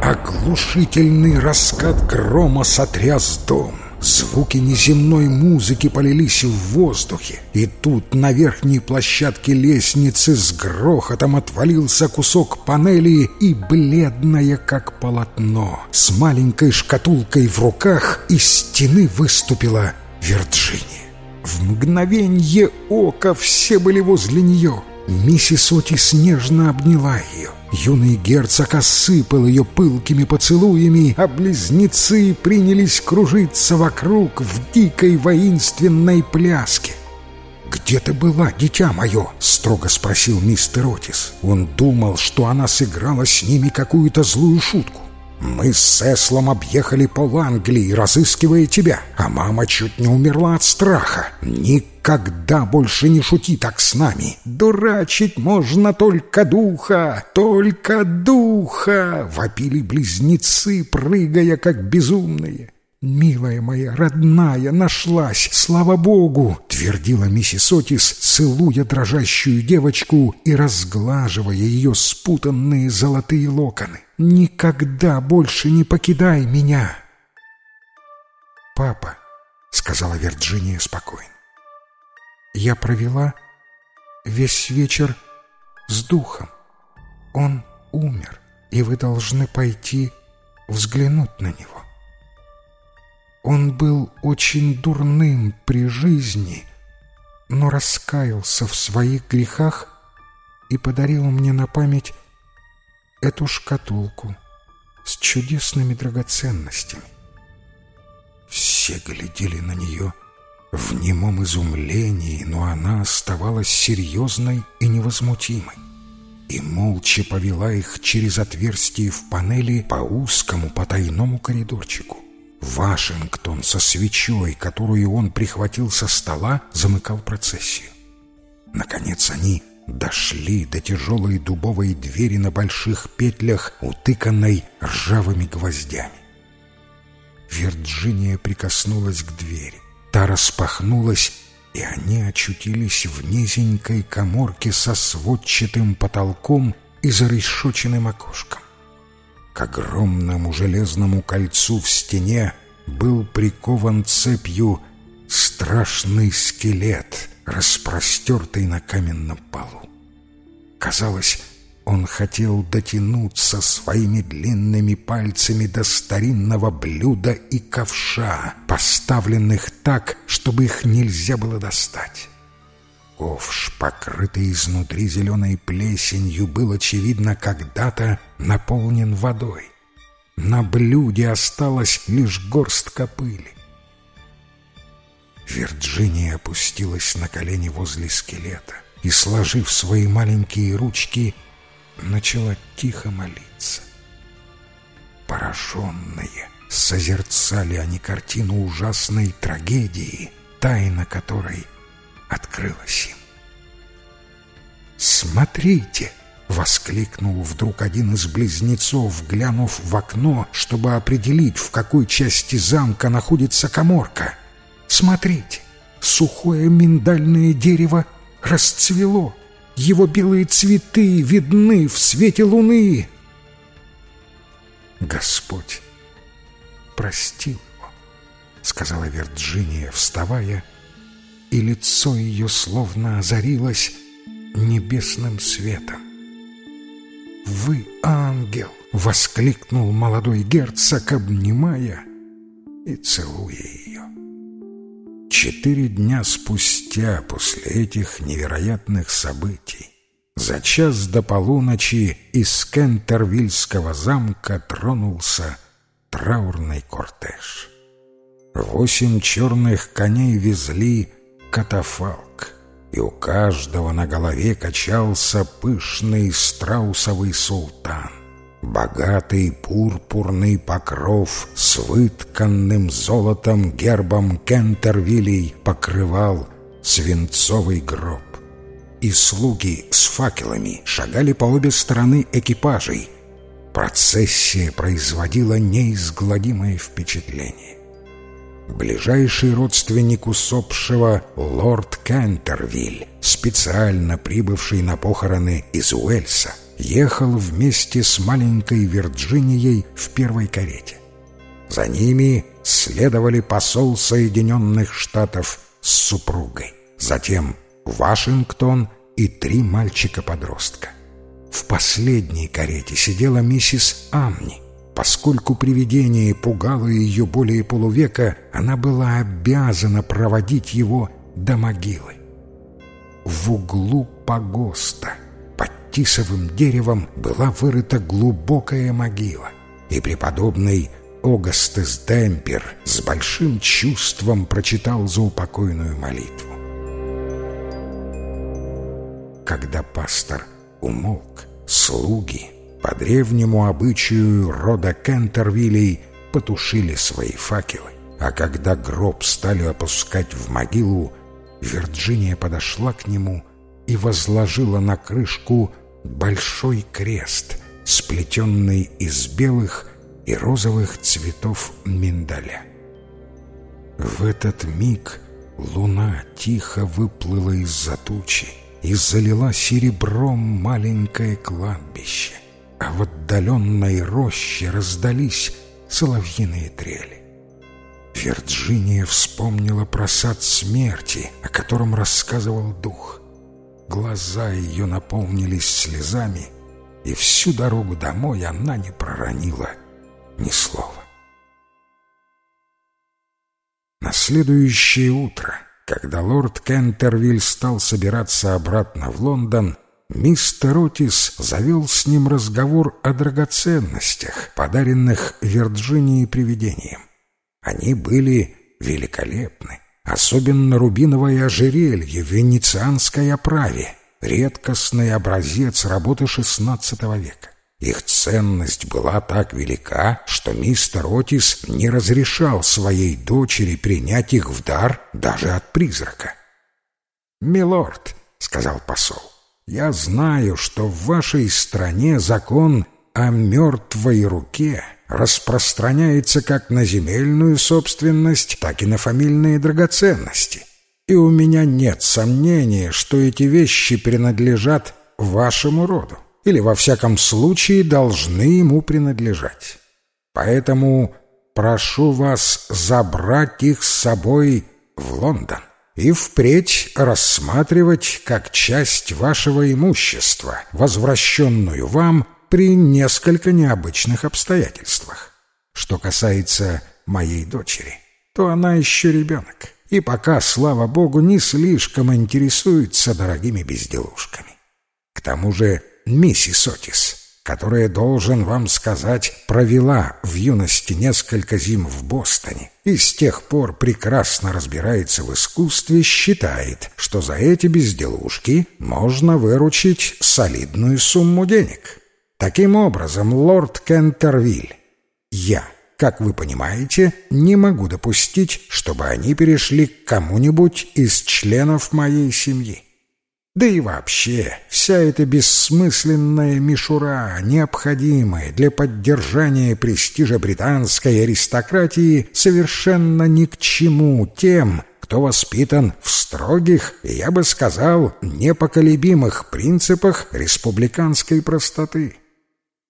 Оглушительный раскат грома сотряс дом. Звуки неземной музыки полились в воздухе, и тут на верхней площадке лестницы с грохотом отвалился кусок панели и бледное, как полотно, с маленькой шкатулкой в руках из стены выступила Вирджиния. В мгновенье ока все были возле нее. Миссис Оти снежно обняла ее. Юный герцог осыпал ее пылкими поцелуями, а близнецы принялись кружиться вокруг в дикой воинственной пляске. «Где ты была, дитя мое?» — строго спросил мистер Отис. Он думал, что она сыграла с ними какую-то злую шутку. Мы с Эслом объехали пол Англии, разыскивая тебя, а мама чуть не умерла от страха. Никогда больше не шути так с нами. Дурачить можно только духа, только духа!» Вопили близнецы, прыгая как безумные. «Милая моя, родная, нашлась, слава Богу!» — твердила миссис Отис, целуя дрожащую девочку и разглаживая ее спутанные золотые локоны. «Никогда больше не покидай меня!» «Папа», — сказала Вирджиния спокойно, — «я провела весь вечер с духом. Он умер, и вы должны пойти взглянуть на него». Он был очень дурным при жизни, но раскаялся в своих грехах и подарил мне на память эту шкатулку с чудесными драгоценностями. Все глядели на нее в немом изумлении, но она оставалась серьезной и невозмутимой и молча повела их через отверстие в панели по узкому потайному коридорчику. Вашингтон со свечой, которую он прихватил со стола, замыкал процессию. Наконец они дошли до тяжелой дубовой двери на больших петлях, утыканной ржавыми гвоздями. Вирджиния прикоснулась к двери. Та распахнулась, и они очутились в низенькой коморке со сводчатым потолком и зарешоченным окошком. К огромному железному кольцу в стене был прикован цепью страшный скелет, распростертый на каменном полу. Казалось, он хотел дотянуться своими длинными пальцами до старинного блюда и ковша, поставленных так, чтобы их нельзя было достать. Ковш, покрытый изнутри зеленой плесенью, был, очевидно, когда-то наполнен водой. На блюде осталась лишь горстка пыли. Вирджиния опустилась на колени возле скелета и, сложив свои маленькие ручки, начала тихо молиться. Пораженные созерцали они картину ужасной трагедии, тайна которой открылась им. «Смотрите!» — воскликнул вдруг один из близнецов, глянув в окно, чтобы определить, в какой части замка находится коморка. «Смотрите! Сухое миндальное дерево расцвело! Его белые цветы видны в свете луны!» Господь простил его, сказала Вирджиния, вставая, и лицо ее словно озарилось небесным светом. «Вы ангел!» — воскликнул молодой герцог, обнимая и целуя ее. Четыре дня спустя после этих невероятных событий за час до полуночи из Кентервильского замка тронулся траурный кортеж. Восемь черных коней везли катафалк, и у каждого на голове качался пышный страусовый султан. Богатый пурпурный покров с вытканным золотом гербом Кентервилей покрывал свинцовый гроб и слуги с факелами шагали по обе стороны экипажей. Процессия производила неизгладимое впечатление. Ближайший родственник усопшего лорд Кентервиль, специально прибывший на похороны из Уэльса, ехал вместе с маленькой Вирджинией в первой карете. За ними следовали посол Соединенных Штатов с супругой. Затем Вашингтон и три мальчика-подростка. В последней карете сидела миссис Амни. Поскольку привидение пугало ее более полувека, она была обязана проводить его до могилы. В углу погоста под тисовым деревом была вырыта глубокая могила, и преподобный Огастес Демпер с большим чувством прочитал заупокойную молитву. Когда пастор умолк, слуги по древнему обычаю рода Кентервилей потушили свои факелы, а когда гроб стали опускать в могилу, Вирджиния подошла к нему и возложила на крышку большой крест, сплетенный из белых и розовых цветов миндаля. В этот миг луна тихо выплыла из-за тучи, и залила серебром маленькое кладбище, а в отдаленной роще раздались соловьиные трели. Вирджиния вспомнила про сад смерти, о котором рассказывал дух. Глаза ее наполнились слезами, и всю дорогу домой она не проронила ни слова. На следующее утро когда лорд Кентервиль стал собираться обратно в Лондон, мистер Отис завел с ним разговор о драгоценностях, подаренных Вирджинии привидением. Они были великолепны, особенно рубиновое ожерелье в венецианской оправе, редкостный образец работы XVI века. Их ценность была так велика, что мистер Отис не разрешал своей дочери принять их в дар даже от призрака. «Милорд», — сказал посол, — «я знаю, что в вашей стране закон о мертвой руке распространяется как на земельную собственность, так и на фамильные драгоценности. И у меня нет сомнения, что эти вещи принадлежат вашему роду или во всяком случае должны ему принадлежать. Поэтому прошу вас забрать их с собой в Лондон и впредь рассматривать как часть вашего имущества, возвращенную вам при несколько необычных обстоятельствах. Что касается моей дочери, то она еще ребенок, и пока, слава богу, не слишком интересуется дорогими безделушками. К тому же Миссис Отис, которая, должен вам сказать, провела в юности несколько зим в Бостоне и с тех пор прекрасно разбирается в искусстве, считает, что за эти безделушки можно выручить солидную сумму денег. Таким образом, лорд Кентервиль, я, как вы понимаете, не могу допустить, чтобы они перешли к кому-нибудь из членов моей семьи. Да и вообще, вся эта бессмысленная мишура, необходимая для поддержания престижа британской аристократии, совершенно ни к чему тем, кто воспитан в строгих, я бы сказал, непоколебимых принципах республиканской простоты.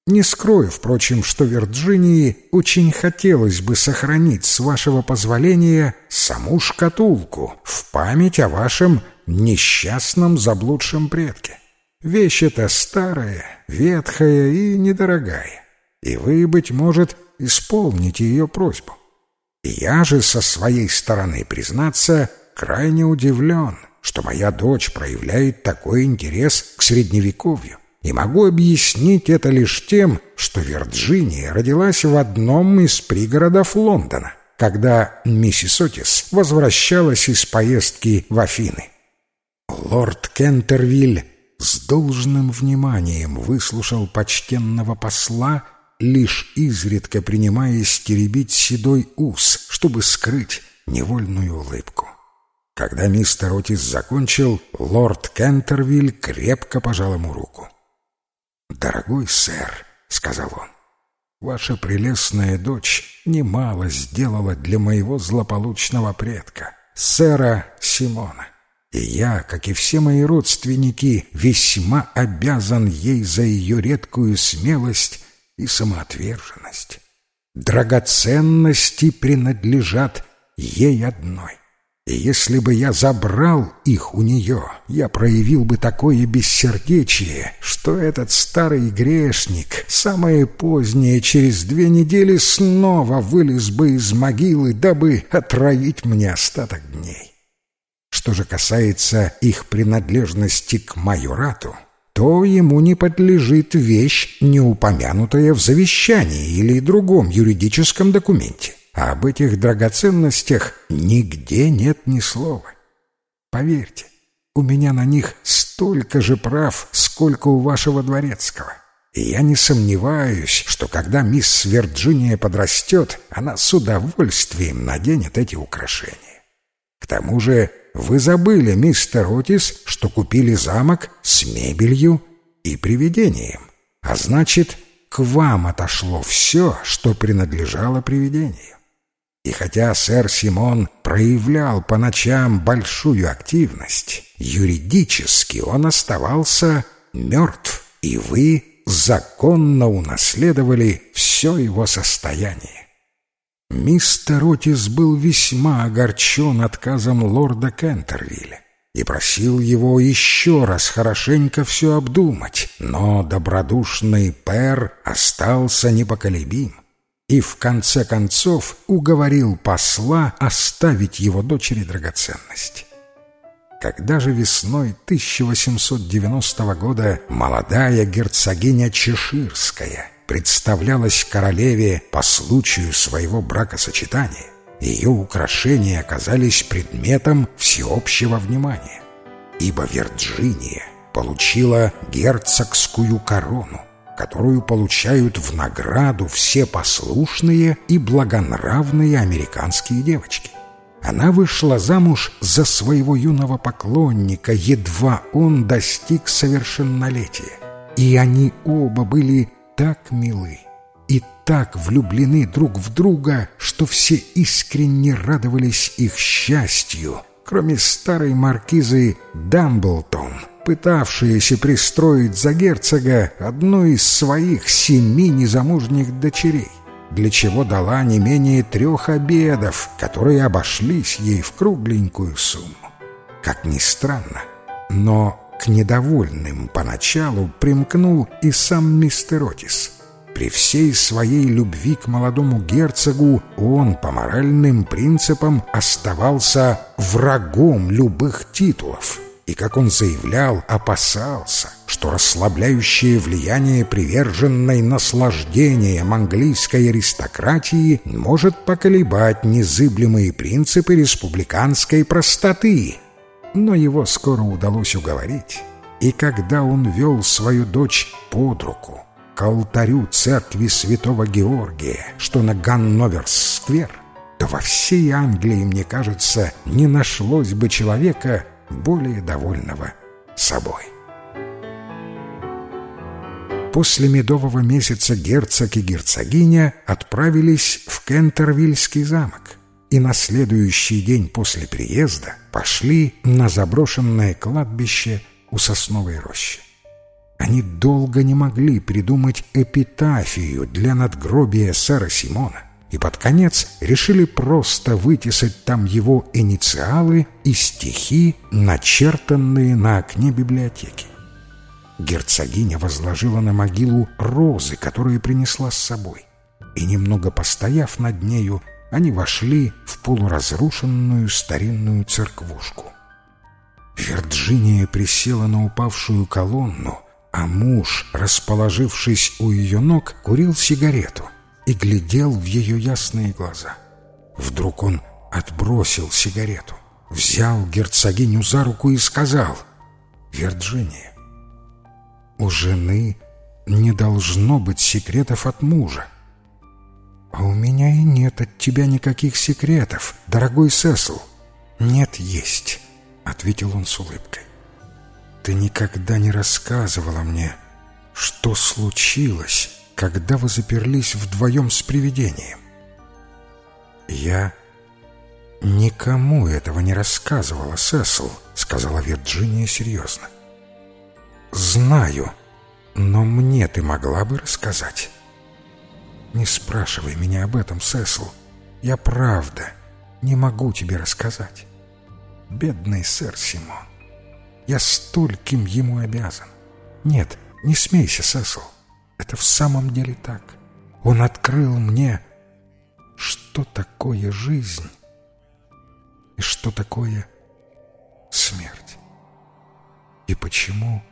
Не скрою, впрочем, что Вирджинии очень хотелось бы сохранить, с вашего позволения, саму шкатулку в память о вашем несчастном заблудшем предке. Вещь эта старая, ветхая и недорогая, и вы, быть может, исполните ее просьбу. Я же со своей стороны, признаться, крайне удивлен, что моя дочь проявляет такой интерес к Средневековью. И могу объяснить это лишь тем, что Вирджиния родилась в одном из пригородов Лондона, когда миссис Отис возвращалась из поездки в Афины. Лорд Кентервиль с должным вниманием выслушал почтенного посла, лишь изредка принимая стеребить седой ус, чтобы скрыть невольную улыбку. Когда мистер Отис закончил, лорд Кентервиль крепко пожал ему руку. «Дорогой сэр», — сказал он, — «ваша прелестная дочь немало сделала для моего злополучного предка, сэра Симона. И я, как и все мои родственники, весьма обязан ей за ее редкую смелость и самоотверженность. Драгоценности принадлежат ей одной. И если бы я забрал их у нее, я проявил бы такое бессердечие, что этот старый грешник, самое позднее, через две недели, снова вылез бы из могилы, дабы отравить мне остаток дней. Что же касается их принадлежности к майорату, то ему не подлежит вещь, не упомянутая в завещании или другом юридическом документе а об этих драгоценностях нигде нет ни слова. Поверьте, у меня на них столько же прав, сколько у вашего дворецкого. И я не сомневаюсь, что когда мисс Вирджиния подрастет, она с удовольствием наденет эти украшения. К тому же вы забыли, мистер Отис, что купили замок с мебелью и привидением. А значит, к вам отошло все, что принадлежало привидению. И хотя сэр Симон проявлял по ночам большую активность, юридически он оставался мертв, и вы законно унаследовали все его состояние. Мистер Отис был весьма огорчен отказом лорда Кентервилля и просил его еще раз хорошенько все обдумать, но добродушный пэр остался непоколебим и в конце концов уговорил посла оставить его дочери драгоценность. Когда же весной 1890 года молодая герцогиня Чеширская представлялась королеве по случаю своего бракосочетания, ее украшения оказались предметом всеобщего внимания, ибо Вирджиния получила герцогскую корону, которую получают в награду все послушные и благонравные американские девочки. Она вышла замуж за своего юного поклонника, едва он достиг совершеннолетия. И они оба были так милы и так влюблены друг в друга, что все искренне радовались их счастью, кроме старой маркизы Дамблтон, пытавшаяся пристроить за герцога одну из своих семи незамужних дочерей, для чего дала не менее трех обедов, которые обошлись ей в кругленькую сумму. Как ни странно, но к недовольным поначалу примкнул и сам мистер Отис. При всей своей любви к молодому герцогу он по моральным принципам оставался врагом любых титулов — и, как он заявлял, опасался, что расслабляющее влияние приверженной наслаждением английской аристократии может поколебать незыблемые принципы республиканской простоты. Но его скоро удалось уговорить, и когда он вел свою дочь под руку к алтарю церкви святого Георгия, что на Ганноверс-сквер, то во всей Англии, мне кажется, не нашлось бы человека более довольного собой. После медового месяца герцог и герцогиня отправились в Кентервильский замок и на следующий день после приезда пошли на заброшенное кладбище у сосновой рощи. Они долго не могли придумать эпитафию для надгробия сэра Симона, и под конец решили просто вытесать там его инициалы и стихи, начертанные на окне библиотеки. Герцогиня возложила на могилу розы, которые принесла с собой, и, немного постояв над нею, они вошли в полуразрушенную старинную церквушку. Вирджиния присела на упавшую колонну, а муж, расположившись у ее ног, курил сигарету — и глядел в ее ясные глаза. Вдруг он отбросил сигарету, взял герцогиню за руку и сказал «Вирджиния, у жены не должно быть секретов от мужа. А у меня и нет от тебя никаких секретов, дорогой Сесл. Нет, есть, — ответил он с улыбкой. Ты никогда не рассказывала мне, что случилось когда вы заперлись вдвоем с привидением? Я никому этого не рассказывала, Сесл, сказала Вирджиния серьезно. Знаю, но мне ты могла бы рассказать. Не спрашивай меня об этом, Сесл. Я правда не могу тебе рассказать. Бедный сэр Симон. Я стольким ему обязан. Нет, не смейся, Сесл. Это в самом деле так. Он открыл мне, что такое жизнь и что такое смерть. И почему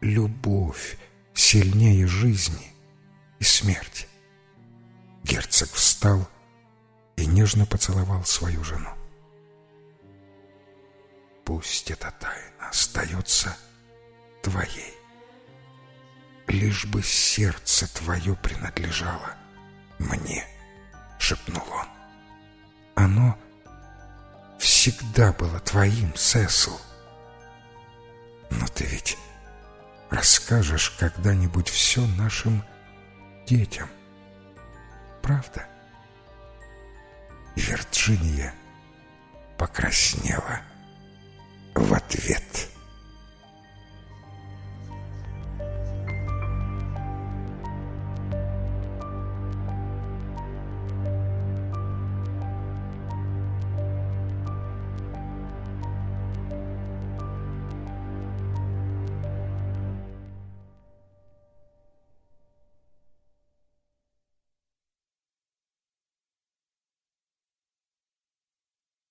любовь сильнее жизни и смерти. Герцог встал и нежно поцеловал свою жену. Пусть эта тайна остается твоей лишь бы сердце твое принадлежало мне, — шепнул он. Оно всегда было твоим, Сесл. Но ты ведь расскажешь когда-нибудь все нашим детям, правда? Вирджиния покраснела. —